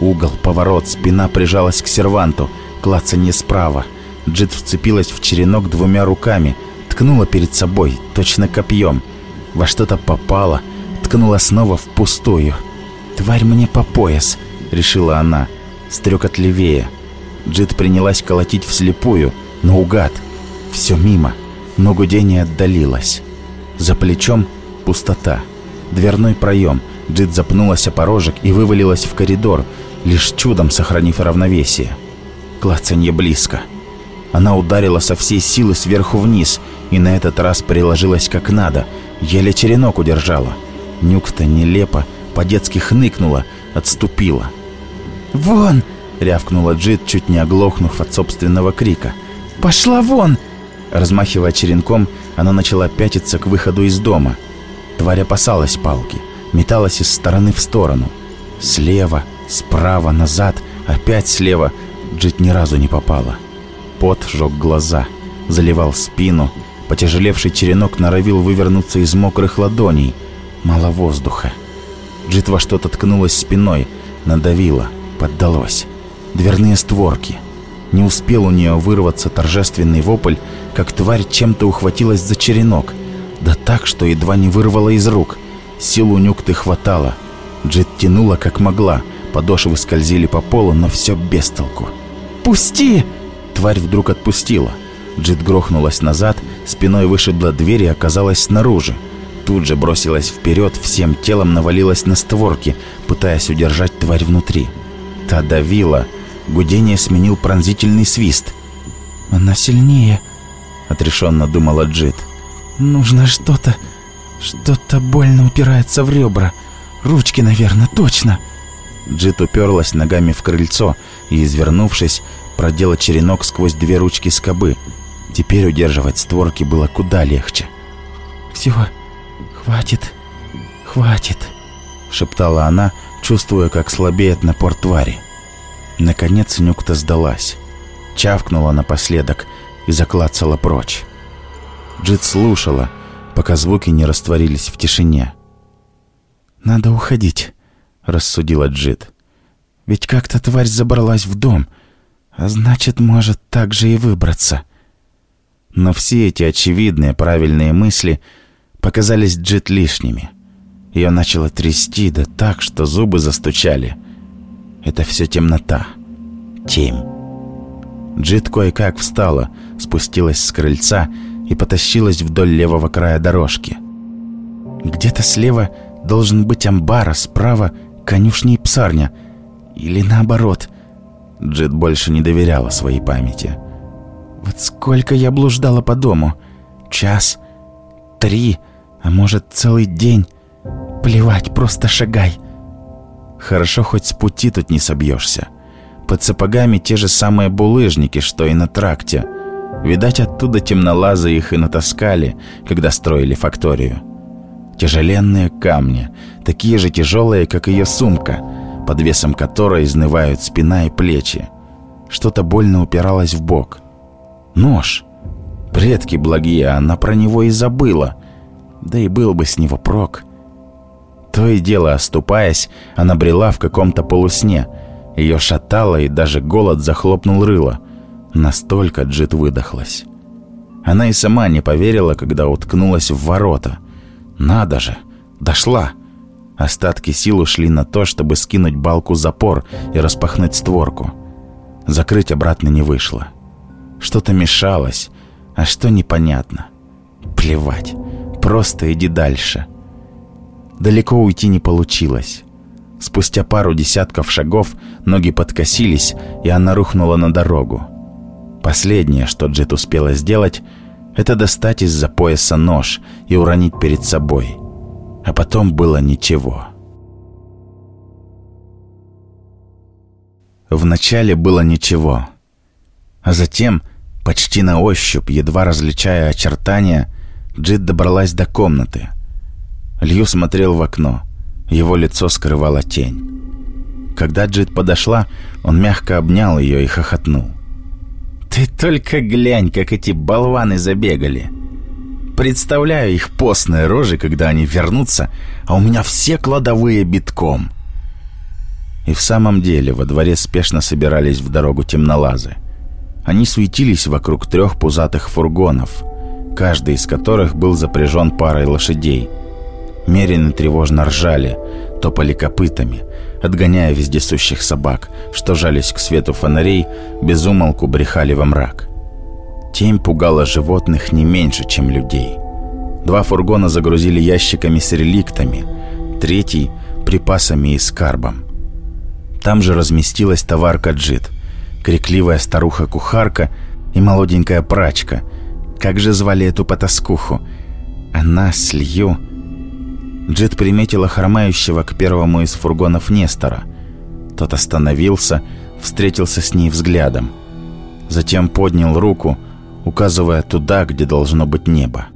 Угол, поворот, спина прижалась к серванту, клацанье справа. Джит вцепилась в черенок двумя руками, ткнула перед собой, точно копьем. Во что-то попала, ткнула снова впустую. «Тварь мне по пояс», — решила она. Стрекот левее. Джит принялась колотить вслепую, но угад. Все мимо но гудение отдалилось. За плечом пустота. Дверной проем. Джит запнулась о порожек и вывалилась в коридор, лишь чудом сохранив равновесие. Клацанье близко. Она ударила со всей силы сверху вниз и на этот раз приложилась как надо, еле черенок удержала. Нюкта нелепо, по-детски хныкнула, отступила. «Вон!» — рявкнула Джит, чуть не оглохнув от собственного крика. «Пошла вон! Размахивая черенком, она начала пятиться к выходу из дома. Тварь опасалась палки, металась из стороны в сторону. Слева, справа, назад, опять слева. Джит ни разу не попала. Пот жег глаза, заливал спину. Потяжелевший черенок норовил вывернуться из мокрых ладоней. Мало воздуха. Джит во что-то ткнулась спиной, надавила, поддалось. Дверные створки. Не успел у нее вырваться торжественный вопль, как тварь чем-то ухватилась за черенок. Да так, что едва не вырвала из рук. Силу нюкты хватало. Джет тянула как могла, Подошвы скользили по полу, но все без толку. «Пусти!» Тварь вдруг отпустила. Джит грохнулась назад, спиной вышибла дверь и оказалась снаружи. Тут же бросилась вперед, всем телом навалилась на створки, пытаясь удержать тварь внутри. Та давила. Гудение сменил пронзительный свист. «Она сильнее», — отрешенно думала Джит. «Нужно что-то... что-то больно упирается в ребра. Ручки, наверное, точно». Джит уперлась ногами в крыльцо и, извернувшись, продела черенок сквозь две ручки скобы. Теперь удерживать створки было куда легче. «Все, хватит, хватит», — шептала она, чувствуя, как слабеет напор твари. Наконец Нюкта сдалась. Чавкнула напоследок и заклацала прочь. Джит слушала, пока звуки не растворились в тишине. «Надо уходить», — рассудила Джит. «Ведь как-то тварь забралась в дом, значит, может так же и выбраться». Но все эти очевидные правильные мысли показались Джит лишними. Ее начало трясти, да так, что зубы застучали. Это все темнота. Темь. Джит кое-как встала, спустилась с крыльца и потащилась вдоль левого края дорожки. Где-то слева должен быть амбар, а справа конюшня и псарня. Или наоборот. Джит больше не доверяла своей памяти. Вот сколько я блуждала по дому. Час, три, а может целый день. Плевать, просто шагай. Хорошо, хоть с пути тут не собьешься. Под сапогами те же самые булыжники, что и на тракте. Видать, оттуда темнолазы их и натаскали, когда строили факторию. Тяжеленные камни, такие же тяжелые, как ее сумка, под весом которой изнывают спина и плечи. Что-то больно упиралось в бок. Нож. Предки благие, она про него и забыла. Да и был бы с него прок. То и дело, оступаясь, она брела в каком-то полусне. Ее шатало, и даже голод захлопнул рыло. Настолько Джит выдохлась. Она и сама не поверила, когда уткнулась в ворота. Надо же, дошла. Остатки сил ушли на то, чтобы скинуть балку запор и распахнуть створку. Закрыть обратно не вышло. Что-то мешалось, а что непонятно. Плевать, просто иди дальше. Далеко уйти не получилось. Спустя пару десятков шагов ноги подкосились, и она рухнула на дорогу. Последнее, что Джет успела сделать, это достать из-за пояса нож и уронить перед собой. А потом было ничего. Вначале было ничего. А затем, почти на ощупь, едва различая очертания, Джит добралась до комнаты. Лью смотрел в окно. Его лицо скрывала тень. Когда Джит подошла, он мягко обнял ее и хохотнул. «Ты только глянь, как эти болваны забегали!» Представляю их постные рожи, когда они вернутся, а у меня все кладовые битком. И в самом деле во дворе спешно собирались в дорогу темнолазы. Они суетились вокруг трех пузатых фургонов, каждый из которых был запряжен парой лошадей. Мерины тревожно ржали, топали копытами, отгоняя вездесущих собак, что жались к свету фонарей, безумолку брехали во мрак. Тень пугала животных не меньше, чем людей. Два фургона загрузили ящиками с реликтами, третий — припасами и скарбом. Там же разместилась товарка джит, крикливая старуха-кухарка и молоденькая прачка. Как же звали эту потаскуху? Она с Лью Джет приметила хромающего к первому из фургонов Нестора. Тот остановился, встретился с ней взглядом. Затем поднял руку, указывая туда, где должно быть небо.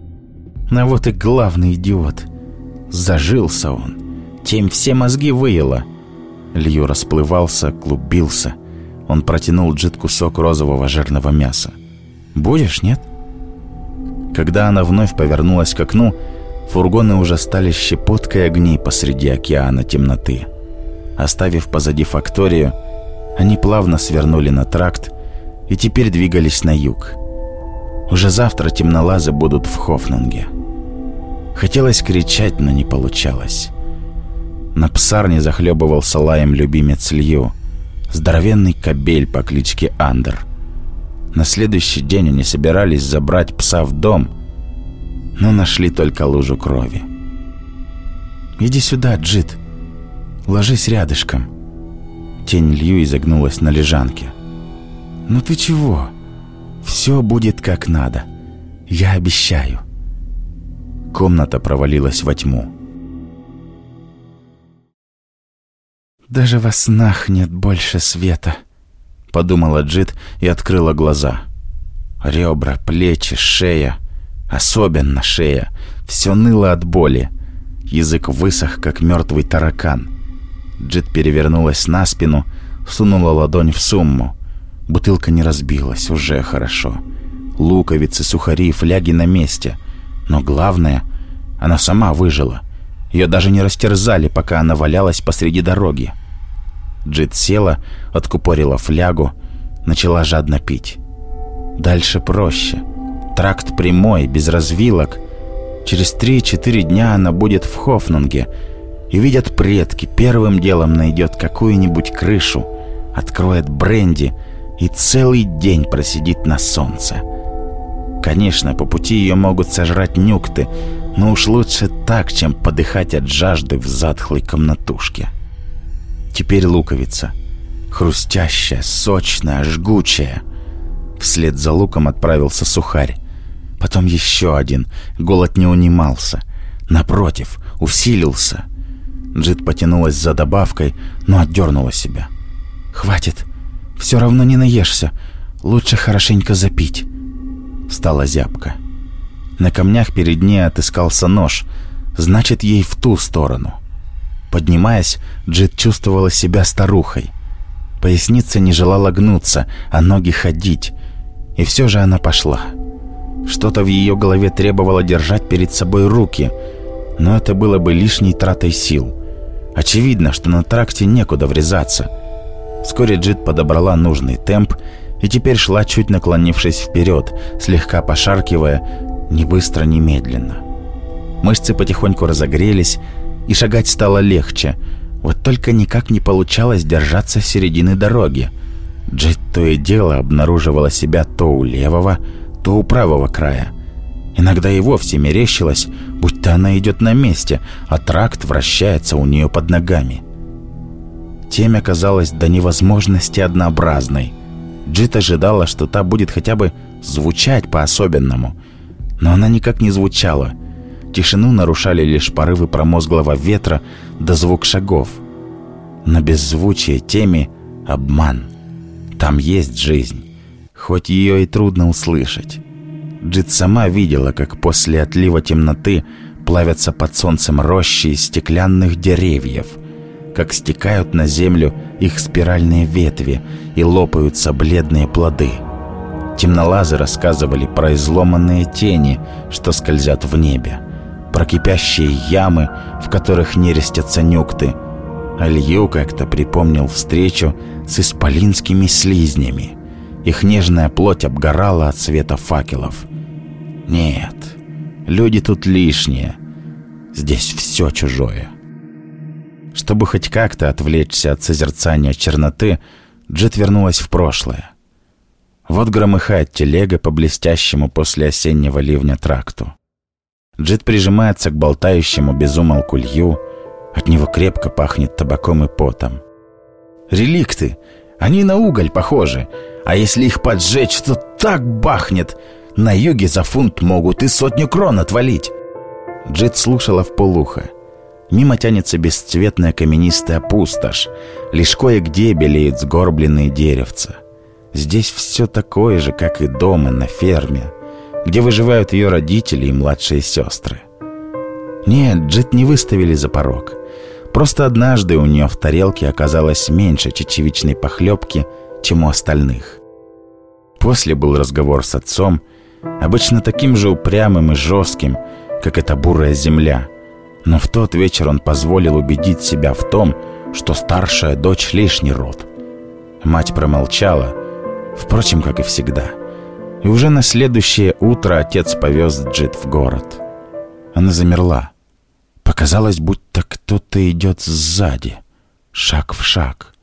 А вот и главный идиот. Зажился он. Тем все мозги выело. Лью расплывался, клубился. Он протянул Джит кусок розового жирного мяса. «Будешь, нет?» Когда она вновь повернулась к окну, Фургоны уже стали щепоткой огней посреди океана темноты. Оставив позади факторию, они плавно свернули на тракт и теперь двигались на юг. Уже завтра темнолазы будут в Хофнанге. Хотелось кричать, но не получалось. На псарне захлебывался лаем любимец Лью, здоровенный кобель по кличке Андер. На следующий день они собирались забрать пса в дом, но нашли только лужу крови. «Иди сюда, Джит. Ложись рядышком». Тень Лью изогнулась на лежанке. «Ну ты чего? Все будет как надо. Я обещаю». Комната провалилась во тьму. «Даже во снах нет больше света», — подумала Джит и открыла глаза. Ребра, плечи, шея, особенно шея, все ныло от боли. Язык высох, как мертвый таракан. Джит перевернулась на спину, сунула ладонь в сумму. Бутылка не разбилась, уже хорошо. Луковицы, сухари, фляги на месте. Но главное, она сама выжила. Ее даже не растерзали, пока она валялась посреди дороги. Джит села, откупорила флягу, начала жадно пить. Дальше проще. Тракт прямой, без развилок. Через 3-4 дня она будет в Хофнунге. И видят предки, первым делом найдет какую-нибудь крышу, откроет бренди и целый день просидит на солнце. Конечно, по пути ее могут сожрать нюкты, но уж лучше так, чем подыхать от жажды в затхлой комнатушке. Теперь луковица. Хрустящая, сочная, жгучая. Вслед за луком отправился сухарь. Потом еще один. Голод не унимался. Напротив, усилился. Джит потянулась за добавкой, но отдернула себя. «Хватит. Все равно не наешься. Лучше хорошенько запить». Стала зябка. На камнях перед ней отыскался нож. Значит, ей в ту сторону. Поднимаясь, Джит чувствовала себя старухой. Поясница не желала гнуться, а ноги ходить. И все же она пошла. Что-то в ее голове требовало держать перед собой руки, но это было бы лишней тратой сил. Очевидно, что на тракте некуда врезаться. Вскоре Джит подобрала нужный темп и теперь шла, чуть наклонившись вперед, слегка пошаркивая, ни быстро, ни медленно. Мышцы потихоньку разогрелись, и шагать стало легче. Вот только никак не получалось держаться середины дороги. Джет то и дело обнаруживала себя то у левого, то у правого края. Иногда и вовсе мерещилось, будто она идет на месте, а тракт вращается у нее под ногами. Темя оказалась до невозможности однообразной. Джит ожидала, что та будет хотя бы звучать по-особенному, но она никак не звучала – Тишину нарушали лишь порывы промозглого ветра да звук шагов. На беззвучие теме обман. Там есть жизнь, хоть ее и трудно услышать. Джит сама видела, как после отлива темноты плавятся под солнцем рощи из стеклянных деревьев, как стекают на землю их спиральные ветви и лопаются бледные плоды. Темнолазы рассказывали про изломанные тени, что скользят в небе про кипящие ямы, в которых нерестятся нюкты. Алью как-то припомнил встречу с исполинскими слизнями. Их нежная плоть обгорала от света факелов. Нет, люди тут лишние. Здесь все чужое. Чтобы хоть как-то отвлечься от созерцания черноты, Джет вернулась в прошлое. Вот громыхает телега по блестящему после осеннего ливня тракту. Джет прижимается к болтающему безумолку лью. От него крепко пахнет табаком и потом. Реликты. Они на уголь похожи. А если их поджечь, то так бахнет. На юге за фунт могут и сотню крон отвалить. Джет слушала в полухо. Мимо тянется бесцветная каменистая пустошь. Лишь кое-где белеют сгорбленные деревца. Здесь все такое же, как и дома на ферме где выживают ее родители и младшие сестры. Нет, Джит не выставили за порог. Просто однажды у нее в тарелке оказалось меньше чечевичной похлебки, чем у остальных. После был разговор с отцом, обычно таким же упрямым и жестким, как эта бурая земля. Но в тот вечер он позволил убедить себя в том, что старшая дочь лишний род. Мать промолчала, впрочем, как и всегда – и уже на следующее утро отец повез Джит в город. Она замерла. Показалось, будто кто-то идет сзади, шаг в шаг.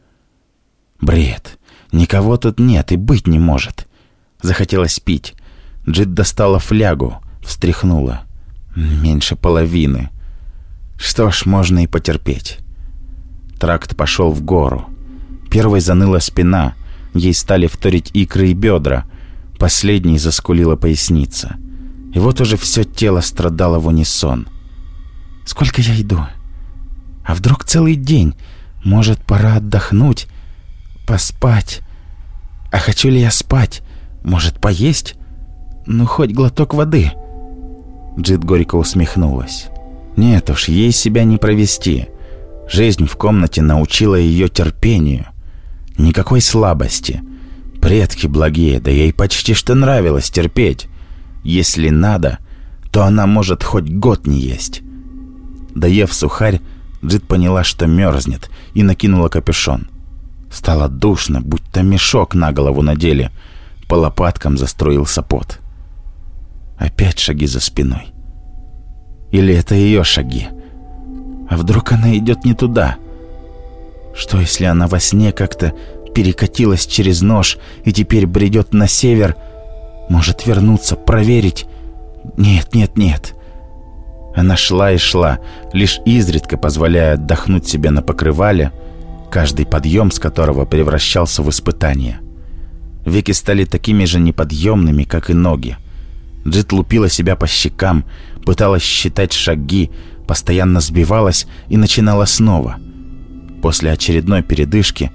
Бред. Никого тут нет и быть не может. Захотелось пить. Джит достала флягу, встряхнула. Меньше половины. Что ж, можно и потерпеть. Тракт пошел в гору. Первой заныла спина. Ей стали вторить икры и бедра. Последней заскулила поясница. И вот уже все тело страдало в унисон. «Сколько я иду? А вдруг целый день? Может, пора отдохнуть? Поспать? А хочу ли я спать? Может, поесть? Ну, хоть глоток воды?» Джит горько усмехнулась. «Нет уж, ей себя не провести. Жизнь в комнате научила ее терпению. Никакой слабости. Предки благие, да ей почти что нравилось терпеть. Если надо, то она может хоть год не есть. Доев сухарь, Джит поняла, что мерзнет, и накинула капюшон. Стало душно, будто мешок на голову надели. По лопаткам застроился пот. Опять шаги за спиной. Или это ее шаги? А вдруг она идет не туда? Что, если она во сне как-то перекатилась через нож и теперь бредет на север? Может вернуться, проверить? Нет, нет, нет. Она шла и шла, лишь изредка позволяя отдохнуть себе на покрывале, каждый подъем с которого превращался в испытание. Веки стали такими же неподъемными, как и ноги. Джит лупила себя по щекам, пыталась считать шаги, постоянно сбивалась и начинала снова. После очередной передышки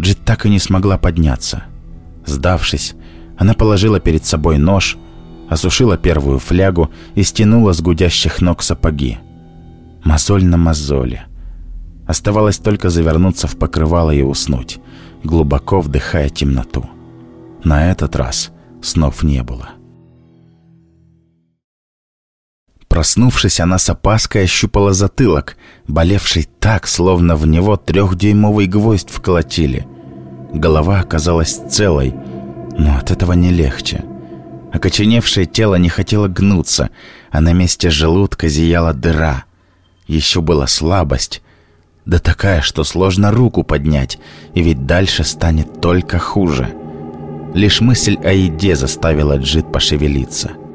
Джит так и не смогла подняться. Сдавшись, она положила перед собой нож, осушила первую флягу и стянула с гудящих ног сапоги. Мозоль на мозоле. Оставалось только завернуться в покрывало и уснуть, глубоко вдыхая темноту. На этот раз снов не было. Проснувшись, она с опаской ощупала затылок, болевший так, словно в него трехдюймовый гвоздь вколотили. Голова оказалась целой, но от этого не легче. Окоченевшее тело не хотело гнуться, а на месте желудка зияла дыра. Еще была слабость, да такая, что сложно руку поднять, и ведь дальше станет только хуже. Лишь мысль о еде заставила Джит пошевелиться —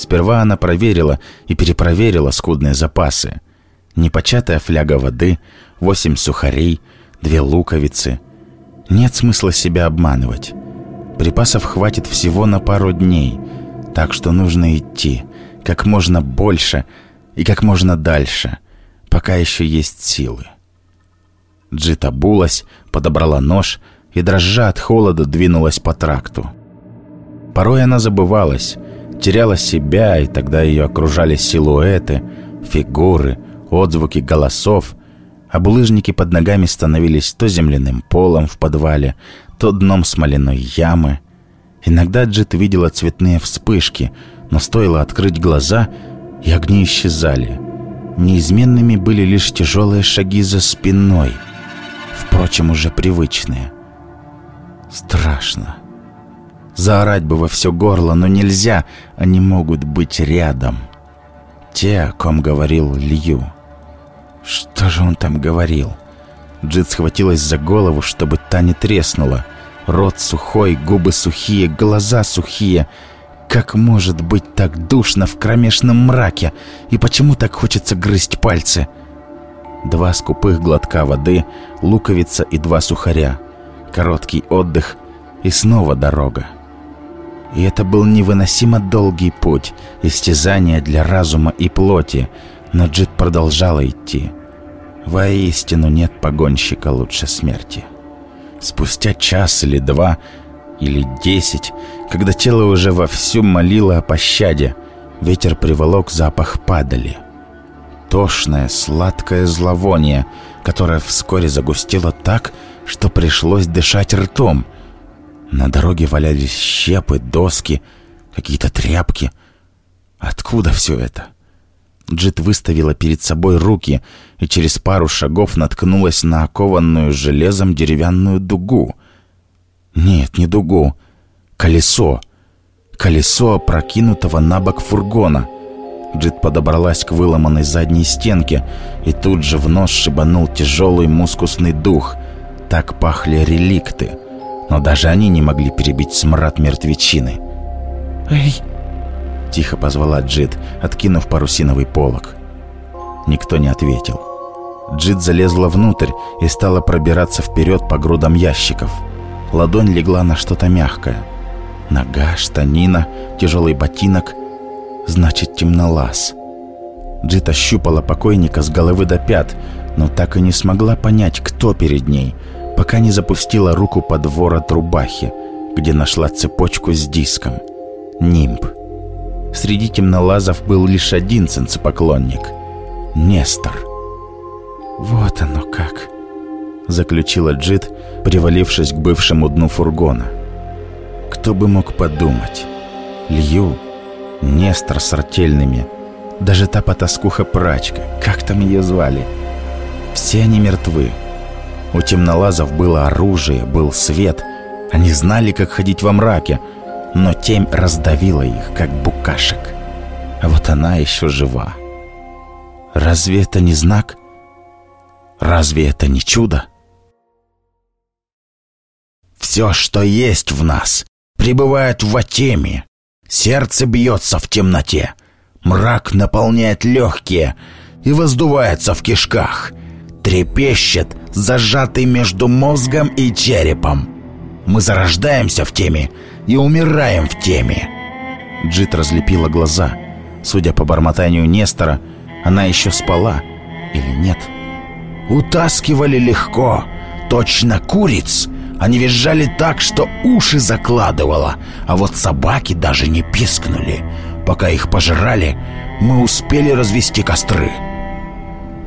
Сперва она проверила и перепроверила скудные запасы. Непочатая фляга воды, восемь сухарей, две луковицы. Нет смысла себя обманывать. Припасов хватит всего на пару дней, так что нужно идти как можно больше и как можно дальше, пока еще есть силы. Джит обулась, подобрала нож и, дрожа от холода, двинулась по тракту. Порой она забывалась — теряла себя, и тогда ее окружали силуэты, фигуры, отзвуки голосов, а булыжники под ногами становились то земляным полом в подвале, то дном смоляной ямы. Иногда Джит видела цветные вспышки, но стоило открыть глаза, и огни исчезали. Неизменными были лишь тяжелые шаги за спиной, впрочем, уже привычные. Страшно. Заорать бы во все горло, но нельзя, они могут быть рядом. Те, о ком говорил Лью. Что же он там говорил? Джит схватилась за голову, чтобы та не треснула. Рот сухой, губы сухие, глаза сухие. Как может быть так душно в кромешном мраке? И почему так хочется грызть пальцы? Два скупых глотка воды, луковица и два сухаря. Короткий отдых и снова дорога. И это был невыносимо долгий путь, истязание для разума и плоти, но Джит продолжала идти. Воистину нет погонщика лучше смерти. Спустя час или два, или десять, когда тело уже вовсю молило о пощаде, ветер приволок запах падали. Тошное, сладкое зловоние, которое вскоре загустело так, что пришлось дышать ртом — на дороге валялись щепы, доски, какие-то тряпки. Откуда все это? Джит выставила перед собой руки и через пару шагов наткнулась на окованную железом деревянную дугу. Нет, не дугу. Колесо. Колесо опрокинутого на бок фургона. Джит подобралась к выломанной задней стенке, и тут же в нос шибанул тяжелый мускусный дух. Так пахли реликты, но даже они не могли перебить смрад мертвечины. «Эй!» — тихо позвала Джит, откинув парусиновый полог. Никто не ответил. Джит залезла внутрь и стала пробираться вперед по грудам ящиков. Ладонь легла на что-то мягкое. Нога, штанина, тяжелый ботинок. Значит, темнолаз. Джит ощупала покойника с головы до пят, но так и не смогла понять, кто перед ней, пока не запустила руку под ворот рубахи, где нашла цепочку с диском. Нимб. Среди темнолазов был лишь один ценцепоклонник — Нестор. «Вот оно как», — заключила Джит, привалившись к бывшему дну фургона. Кто бы мог подумать? Лью, Нестор с артельными, даже та потаскуха-прачка, как там ее звали? Все они мертвы. У темнолазов было оружие, был свет. Они знали, как ходить во мраке, но темь раздавила их, как букашек. А вот она еще жива. Разве это не знак? Разве это не чудо? Все, что есть в нас, пребывает в теме. Сердце бьется в темноте. Мрак наполняет легкие и воздувается в кишках. Трепещет, зажатый между мозгом и черепом. Мы зарождаемся в теме и умираем в теме. Джит разлепила глаза. Судя по бормотанию Нестора, она еще спала. Или нет? Утаскивали легко, точно куриц. Они визжали так, что уши закладывало, а вот собаки даже не пискнули. Пока их пожирали, мы успели развести костры.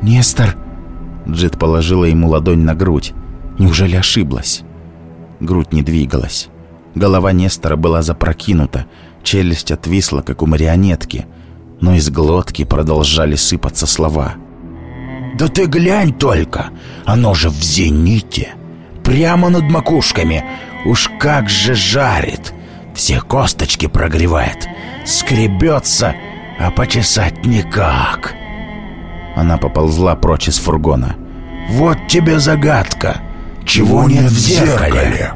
«Нестор!» Джит положила ему ладонь на грудь. Неужели ошиблась? Грудь не двигалась. Голова Нестора была запрокинута, челюсть отвисла, как у марионетки, но из глотки продолжали сыпаться слова. «Да ты глянь только! Оно же в зените! Прямо над макушками! Уж как же жарит! Все косточки прогревает! Скребется, а почесать никак!» Она поползла прочь из фургона. «Вот тебе загадка! Чего нет в зеркале?»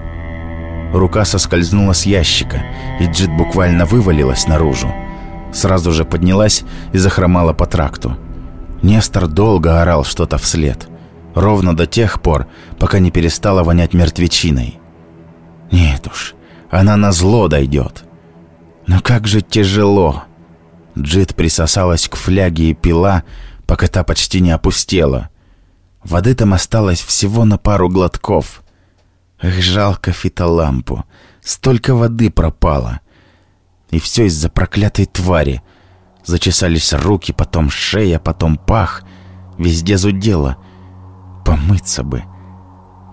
Рука соскользнула с ящика, и Джит буквально вывалилась наружу. Сразу же поднялась и захромала по тракту. Нестор долго орал что-то вслед. Ровно до тех пор, пока не перестала вонять мертвечиной. Нет уж, она на зло дойдет. Но как же тяжело. Джит присосалась к фляге и пила, пока та почти не опустела. Воды там осталось всего на пару глотков. Эх, жалко фитолампу. Столько воды пропало. И все из-за проклятой твари. Зачесались руки, потом шея, потом пах. Везде зудело. Помыться бы.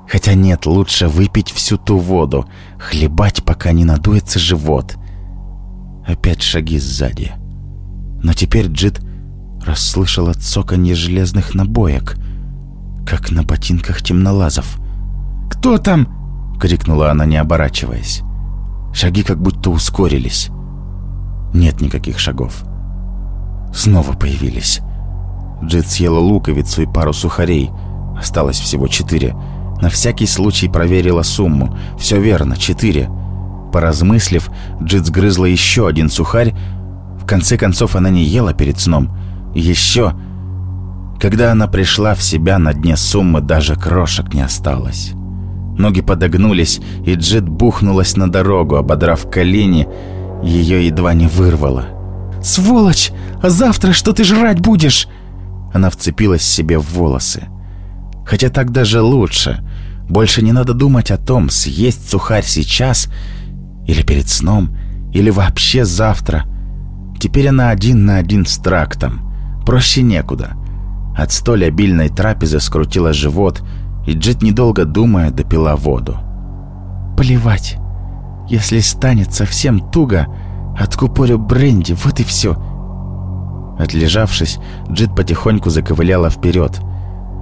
Хотя нет, лучше выпить всю ту воду. Хлебать, пока не надуется живот. Опять шаги сзади. Но теперь Джит расслышала цоканье железных набоек, как на ботинках темнолазов. «Кто там?» — крикнула она, не оборачиваясь. Шаги как будто ускорились. Нет никаких шагов. Снова появились. Джет съела луковицу и пару сухарей. Осталось всего четыре. На всякий случай проверила сумму. Все верно, четыре. Поразмыслив, Джит сгрызла еще один сухарь. В конце концов, она не ела перед сном. Еще... Когда она пришла в себя, на дне суммы даже крошек не осталось. Ноги подогнулись, и Джет бухнулась на дорогу, ободрав колени. Ее едва не вырвало. «Сволочь! А завтра что ты жрать будешь?» Она вцепилась себе в волосы. Хотя так даже лучше. Больше не надо думать о том, съесть сухарь сейчас или перед сном, или вообще завтра. Теперь она один на один с трактом. Проще некуда. От столь обильной трапезы скрутила живот, и Джет, недолго думая, допила воду. «Плевать. Если станет совсем туго, откупорю бренди, вот и все». Отлежавшись, Джет потихоньку заковыляла вперед.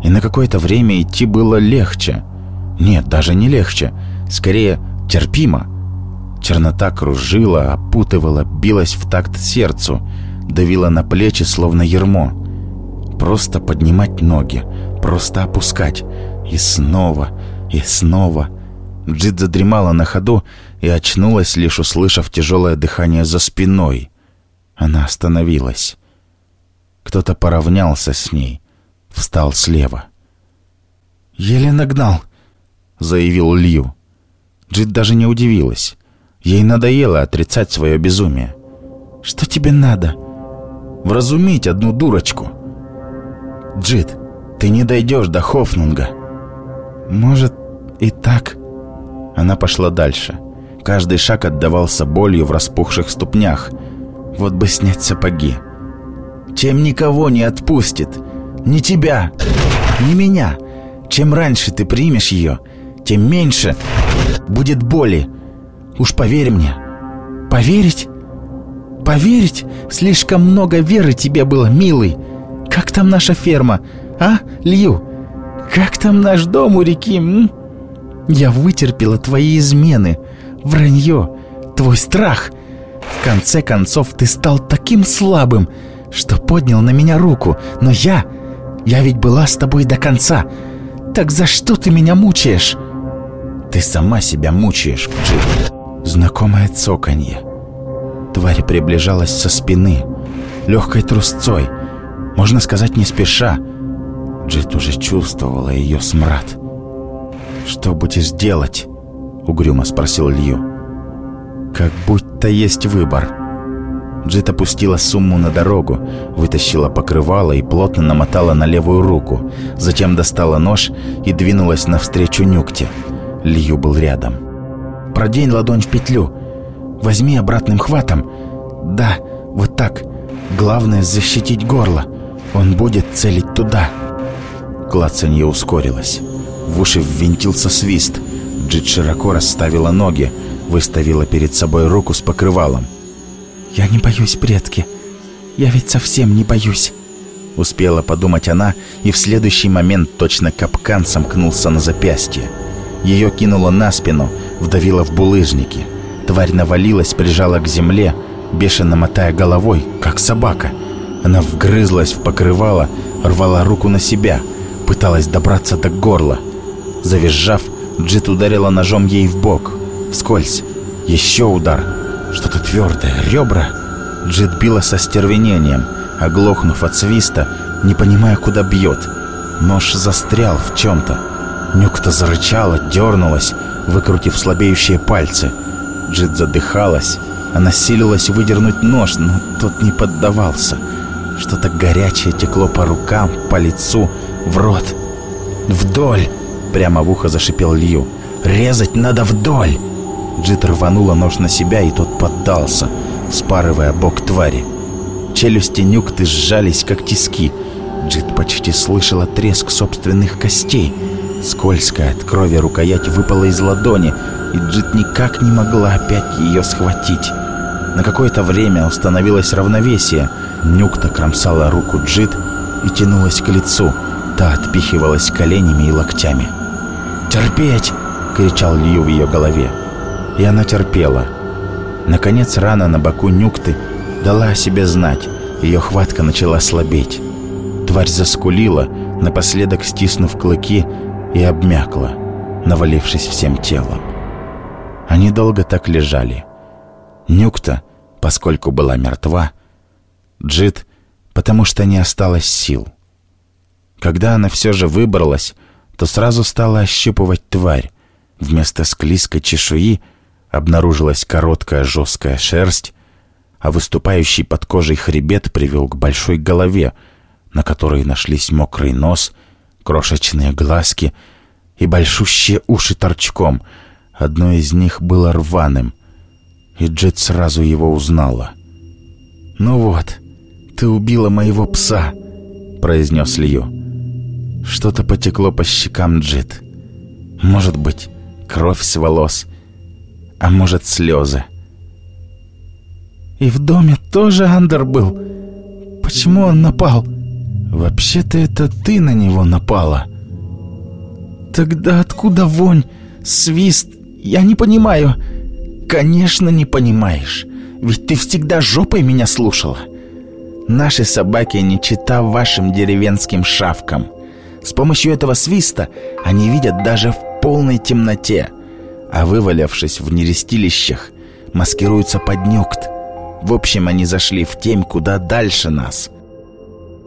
И на какое-то время идти было легче. Нет, даже не легче. Скорее, терпимо. Чернота кружила, опутывала, билась в такт сердцу. Давило на плечи, словно ермо. Просто поднимать ноги, просто опускать. И снова, и снова. Джид задремала на ходу и очнулась, лишь услышав тяжелое дыхание за спиной. Она остановилась. Кто-то поравнялся с ней, встал слева. «Еле нагнал», — заявил Лью. Джид даже не удивилась. Ей надоело отрицать свое безумие. «Что тебе надо?» «Вразумить одну дурочку». «Джид, ты не дойдешь до Хофнунга». «Может, и так?» Она пошла дальше. Каждый шаг отдавался болью в распухших ступнях. Вот бы снять сапоги. Тем никого не отпустит. Ни тебя, ни меня. Чем раньше ты примешь ее, тем меньше будет боли. Уж поверь мне. Поверить? Поверить? Слишком много веры тебе было, милый. Как там наша ферма? А, Лью? Как там наш дом у реки, м? Я вытерпела твои измены, вранье, твой страх. В конце концов, ты стал таким слабым, что поднял на меня руку. Но я... Я ведь была с тобой до конца. Так за что ты меня мучаешь? Ты сама себя мучаешь, Джип. Знакомое цоканье. Тварь приближалась со спины, легкой трусцой, можно сказать, не спеша. Джит уже чувствовала ее смрад. «Что будешь делать?» — угрюмо спросил Лью. «Как будто есть выбор». Джит опустила сумму на дорогу, вытащила покрывало и плотно намотала на левую руку. Затем достала нож и двинулась навстречу Нюкте. Лью был рядом. «Продень ладонь в петлю. Возьми обратным хватом. Да, вот так. Главное защитить горло. Он будет целить туда». Клацанье ускорилось. В уши ввинтился свист. Джит широко расставила ноги, выставила перед собой руку с покрывалом. «Я не боюсь, предки. Я ведь совсем не боюсь». Успела подумать она, и в следующий момент точно капкан сомкнулся на запястье. Ее кинуло на спину, вдавило в булыжники. Тварь навалилась, прижала к земле, бешено мотая головой, как собака. Она вгрызлась в покрывало, рвала руку на себя, пыталась добраться до горла. Завизжав, Джит ударила ножом ей в бок, вскользь. Еще удар. Что-то твердое, ребра. Джит била со стервенением, оглохнув от свиста, не понимая, куда бьет. Нож застрял в чем-то. Нюкта зарычала, дернулась, выкрутив слабеющие пальцы. Джит задыхалась. Она силилась выдернуть нож, но тот не поддавался. Что-то горячее текло по рукам, по лицу, в рот. «Вдоль!» — прямо в ухо зашипел Лью. «Резать надо вдоль!» Джит рванула нож на себя, и тот поддался, вспарывая бок твари. Челюсти нюкты сжались, как тиски. Джит почти слышала треск собственных костей. Скользкая от крови рукоять выпала из ладони, и Джит никак не могла опять ее схватить. На какое-то время установилось равновесие. Нюкта кромсала руку Джит и тянулась к лицу. Та отпихивалась коленями и локтями. «Терпеть!» — кричал Лью в ее голове. И она терпела. Наконец рана на боку Нюкты дала о себе знать. Ее хватка начала слабеть. Тварь заскулила, напоследок стиснув клыки, и обмякла, навалившись всем телом. Они долго так лежали. Нюкта, поскольку была мертва, Джит, потому что не осталось сил. Когда она все же выбралась, то сразу стала ощупывать тварь. Вместо склизкой чешуи обнаружилась короткая жесткая шерсть, а выступающий под кожей хребет привел к большой голове, на которой нашлись мокрый нос, крошечные глазки и большущие уши торчком. Одно из них было рваным, и Джет сразу его узнала. «Ну вот, ты убила моего пса», — произнес Лью. Что-то потекло по щекам Джит. Может быть, кровь с волос, а может, слезы. «И в доме тоже Андер был? Почему он напал?» «Вообще-то это ты на него напала». «Тогда откуда вонь, свист? Я не понимаю». «Конечно не понимаешь, ведь ты всегда жопой меня слушала. Наши собаки не чита вашим деревенским шавкам. С помощью этого свиста они видят даже в полной темноте, а вывалявшись в нерестилищах, маскируются под нюкт. В общем, они зашли в тень куда дальше нас.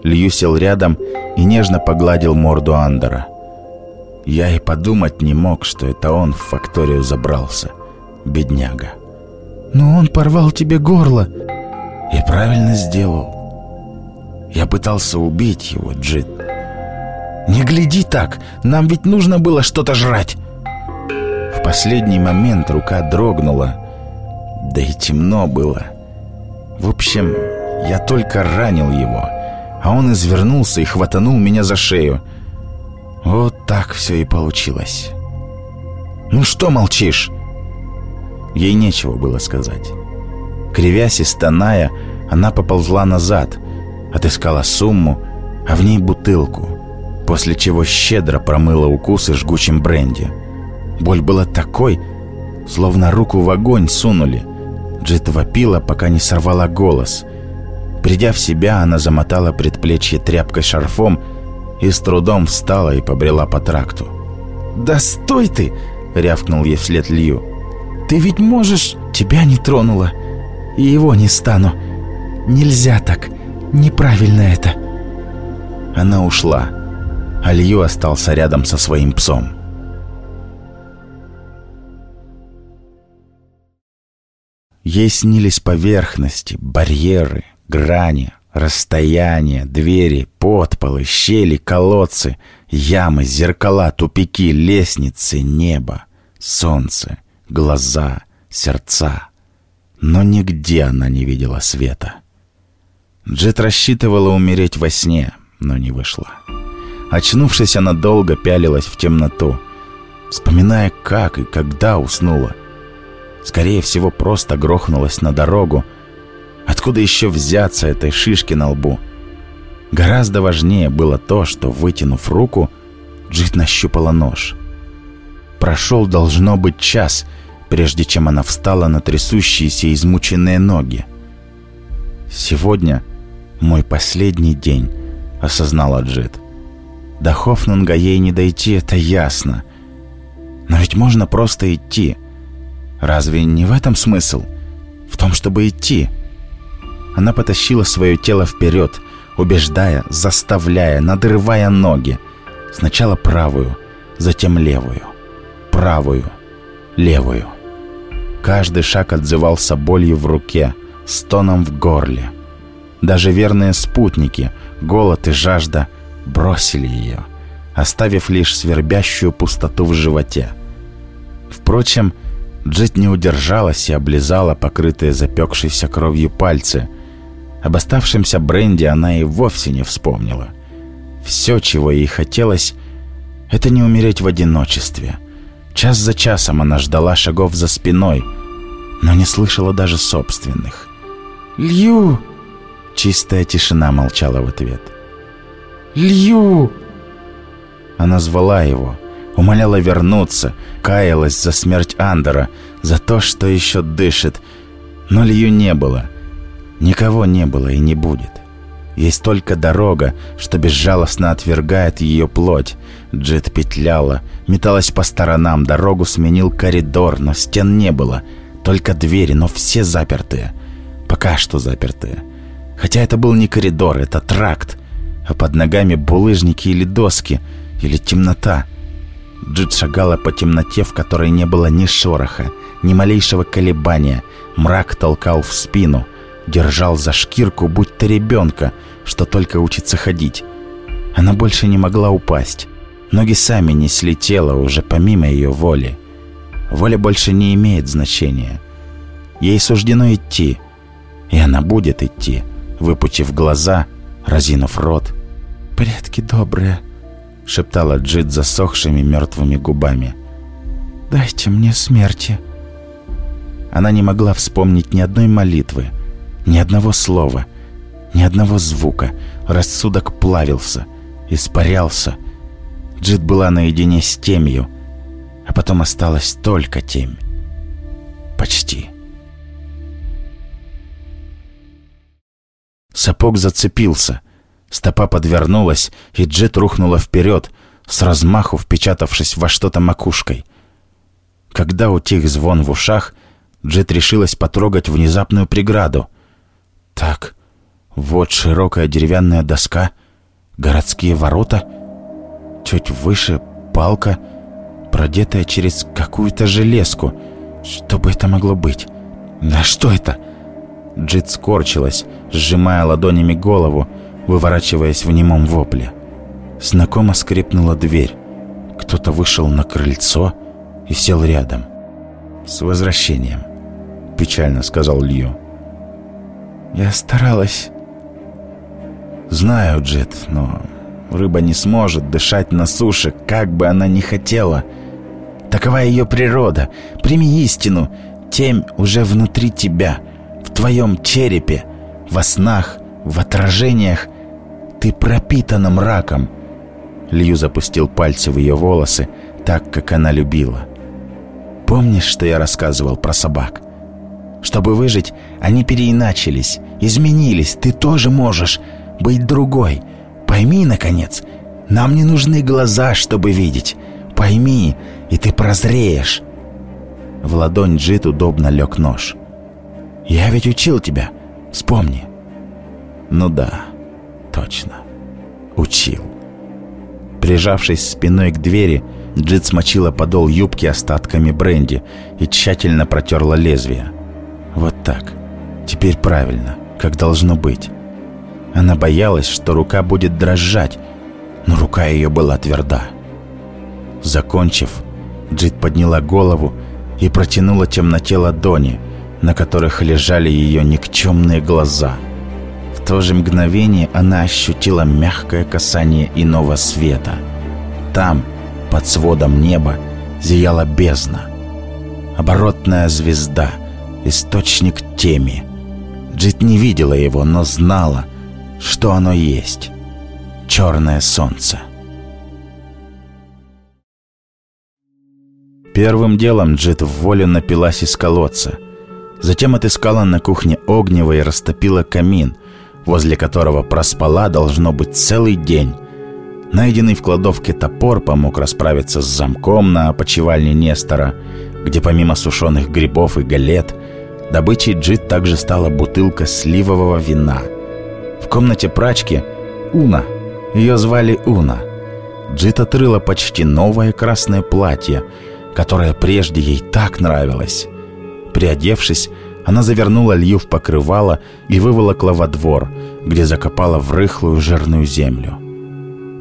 Лью сел рядом и нежно погладил морду Андера. Я и подумать не мог, что это он в факторию забрался. Бедняга. «Но он порвал тебе горло!» «И правильно сделал. Я пытался убить его, Джит. Не гляди так, нам ведь нужно было что-то жрать!» В последний момент рука дрогнула, да и темно было. В общем, я только ранил его, а он извернулся и хватанул меня за шею. Вот так все и получилось. «Ну что молчишь?» Ей нечего было сказать. Кривясь и стоная, она поползла назад, отыскала сумму, а в ней бутылку, после чего щедро промыла укусы жгучим бренди. Боль была такой, словно руку в огонь сунули. Джит вопила, пока не сорвала голос. Придя в себя, она замотала предплечье тряпкой шарфом и с трудом встала и побрела по тракту. «Да стой ты!» — рявкнул ей вслед Лью. «Ты ведь можешь...» «Тебя не тронула, и его не стану. Нельзя так. Неправильно это». Она ушла, а Лью остался рядом со своим псом. Ей снились поверхности, барьеры, грани, Расстояния, двери, подполы, щели, колодцы, ямы, зеркала, тупики, лестницы, небо, солнце, глаза, сердца. Но нигде она не видела света. Джет рассчитывала умереть во сне, но не вышла. Очнувшись, она долго пялилась в темноту, вспоминая, как и когда уснула. Скорее всего, просто грохнулась на дорогу, Откуда еще взяться этой шишке на лбу? Гораздо важнее было то, что, вытянув руку, Джит нащупала нож. Прошел, должно быть, час, прежде чем она встала на трясущиеся измученные ноги. «Сегодня мой последний день», — осознала Джит. До Хофнунга ей не дойти, это ясно. Но ведь можно просто идти. Разве не в этом смысл? В том, чтобы идти. Она потащила свое тело вперед, убеждая, заставляя, надрывая ноги. Сначала правую, затем левую. Правую, левую. Каждый шаг отзывался болью в руке, стоном в горле. Даже верные спутники, голод и жажда, бросили ее, оставив лишь свербящую пустоту в животе. Впрочем, Джит не удержалась и облизала покрытые запекшейся кровью пальцы, об оставшемся бренде она и вовсе не вспомнила. Все, чего ей хотелось, это не умереть в одиночестве. Час за часом она ждала шагов за спиной, но не слышала даже собственных. «Лью!» Чистая тишина молчала в ответ. «Лью!» Она звала его, умоляла вернуться, каялась за смерть Андера, за то, что еще дышит, но Лью не было — Никого не было и не будет. Есть только дорога, что безжалостно отвергает ее плоть. Джет петляла, металась по сторонам, дорогу сменил коридор, но стен не было. Только двери, но все запертые. Пока что запертые. Хотя это был не коридор, это тракт. А под ногами булыжники или доски, или темнота. Джит шагала по темноте, в которой не было ни шороха, ни малейшего колебания. Мрак толкал в спину — держал за шкирку, будь то ребенка, что только учится ходить. Она больше не могла упасть. Ноги сами несли тело уже помимо ее воли. Воля больше не имеет значения. Ей суждено идти, и она будет идти, выпучив глаза, разинув рот. «Предки добрые», — шептала Джит засохшими мертвыми губами. «Дайте мне смерти». Она не могла вспомнить ни одной молитвы, ни одного слова, ни одного звука. Рассудок плавился, испарялся. Джит была наедине с темью, а потом осталась только темь. Почти. Сапог зацепился. Стопа подвернулась, и Джет рухнула вперед, с размаху впечатавшись во что-то макушкой. Когда утих звон в ушах, Джет решилась потрогать внезапную преграду. Так, вот широкая деревянная доска, городские ворота, чуть выше палка, продетая через какую-то железку. Что бы это могло быть? Да что это? Джит скорчилась, сжимая ладонями голову, выворачиваясь в немом вопле. Знакомо скрипнула дверь. Кто-то вышел на крыльцо и сел рядом. «С возвращением», — печально сказал Лью. «Я старалась». «Знаю, Джет, но рыба не сможет дышать на суше, как бы она ни хотела. Такова ее природа. Прими истину. Темь уже внутри тебя, в твоем черепе, во снах, в отражениях. Ты пропитана мраком». Лью запустил пальцы в ее волосы, так, как она любила. «Помнишь, что я рассказывал про собак? Чтобы выжить, они переиначились, изменились. Ты тоже можешь быть другой. Пойми, наконец, нам не нужны глаза, чтобы видеть. Пойми, и ты прозреешь». В ладонь Джит удобно лег нож. «Я ведь учил тебя. Вспомни». «Ну да, точно. Учил». Прижавшись спиной к двери, Джит смочила подол юбки остатками бренди и тщательно протерла лезвие. Вот так. Теперь правильно, как должно быть. Она боялась, что рука будет дрожать, но рука ее была тверда. Закончив, Джит подняла голову и протянула темноте ладони, на которых лежали ее никчемные глаза – то же мгновение она ощутила мягкое касание иного света. Там, под сводом неба, зияла бездна. Оборотная звезда, источник теми. Джит не видела его, но знала, что оно есть. Черное солнце. Первым делом Джит в волю напилась из колодца. Затем отыскала на кухне огнево и растопила камин – возле которого проспала должно быть целый день. Найденный в кладовке топор помог расправиться с замком на опочивальне Нестора, где помимо сушеных грибов и галет, добычей джит также стала бутылка сливового вина. В комнате прачки Уна, ее звали Уна, Джит отрыла почти новое красное платье, которое прежде ей так нравилось. Приодевшись, она завернула Лью в покрывало и выволокла во двор, где закопала в рыхлую жирную землю.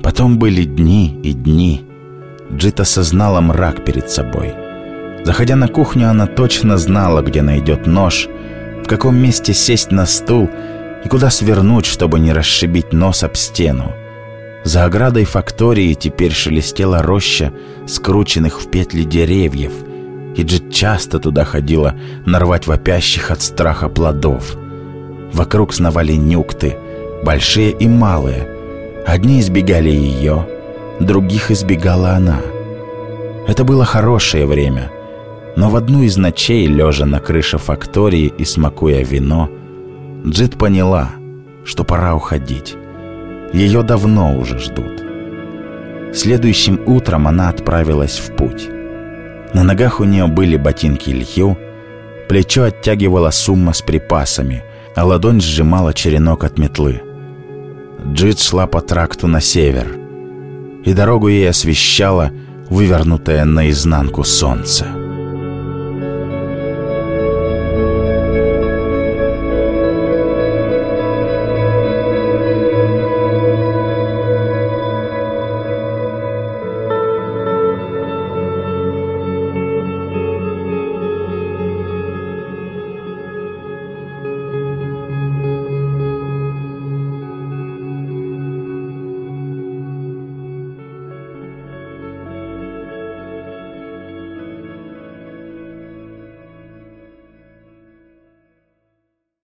Потом были дни и дни. Джит осознала мрак перед собой. Заходя на кухню, она точно знала, где найдет нож, в каком месте сесть на стул и куда свернуть, чтобы не расшибить нос об стену. За оградой фактории теперь шелестела роща скрученных в петли деревьев — и Джит часто туда ходила нарвать вопящих от страха плодов. Вокруг сновали нюкты, большие и малые. Одни избегали ее, других избегала она. Это было хорошее время, но в одну из ночей, лежа на крыше фактории и смакуя вино, Джит поняла, что пора уходить. Ее давно уже ждут. Следующим утром она отправилась в путь. На ногах у нее были ботинки Илью, плечо оттягивала сумма с припасами, а ладонь сжимала черенок от метлы. Джит шла по тракту на север, и дорогу ей освещало вывернутое наизнанку солнце.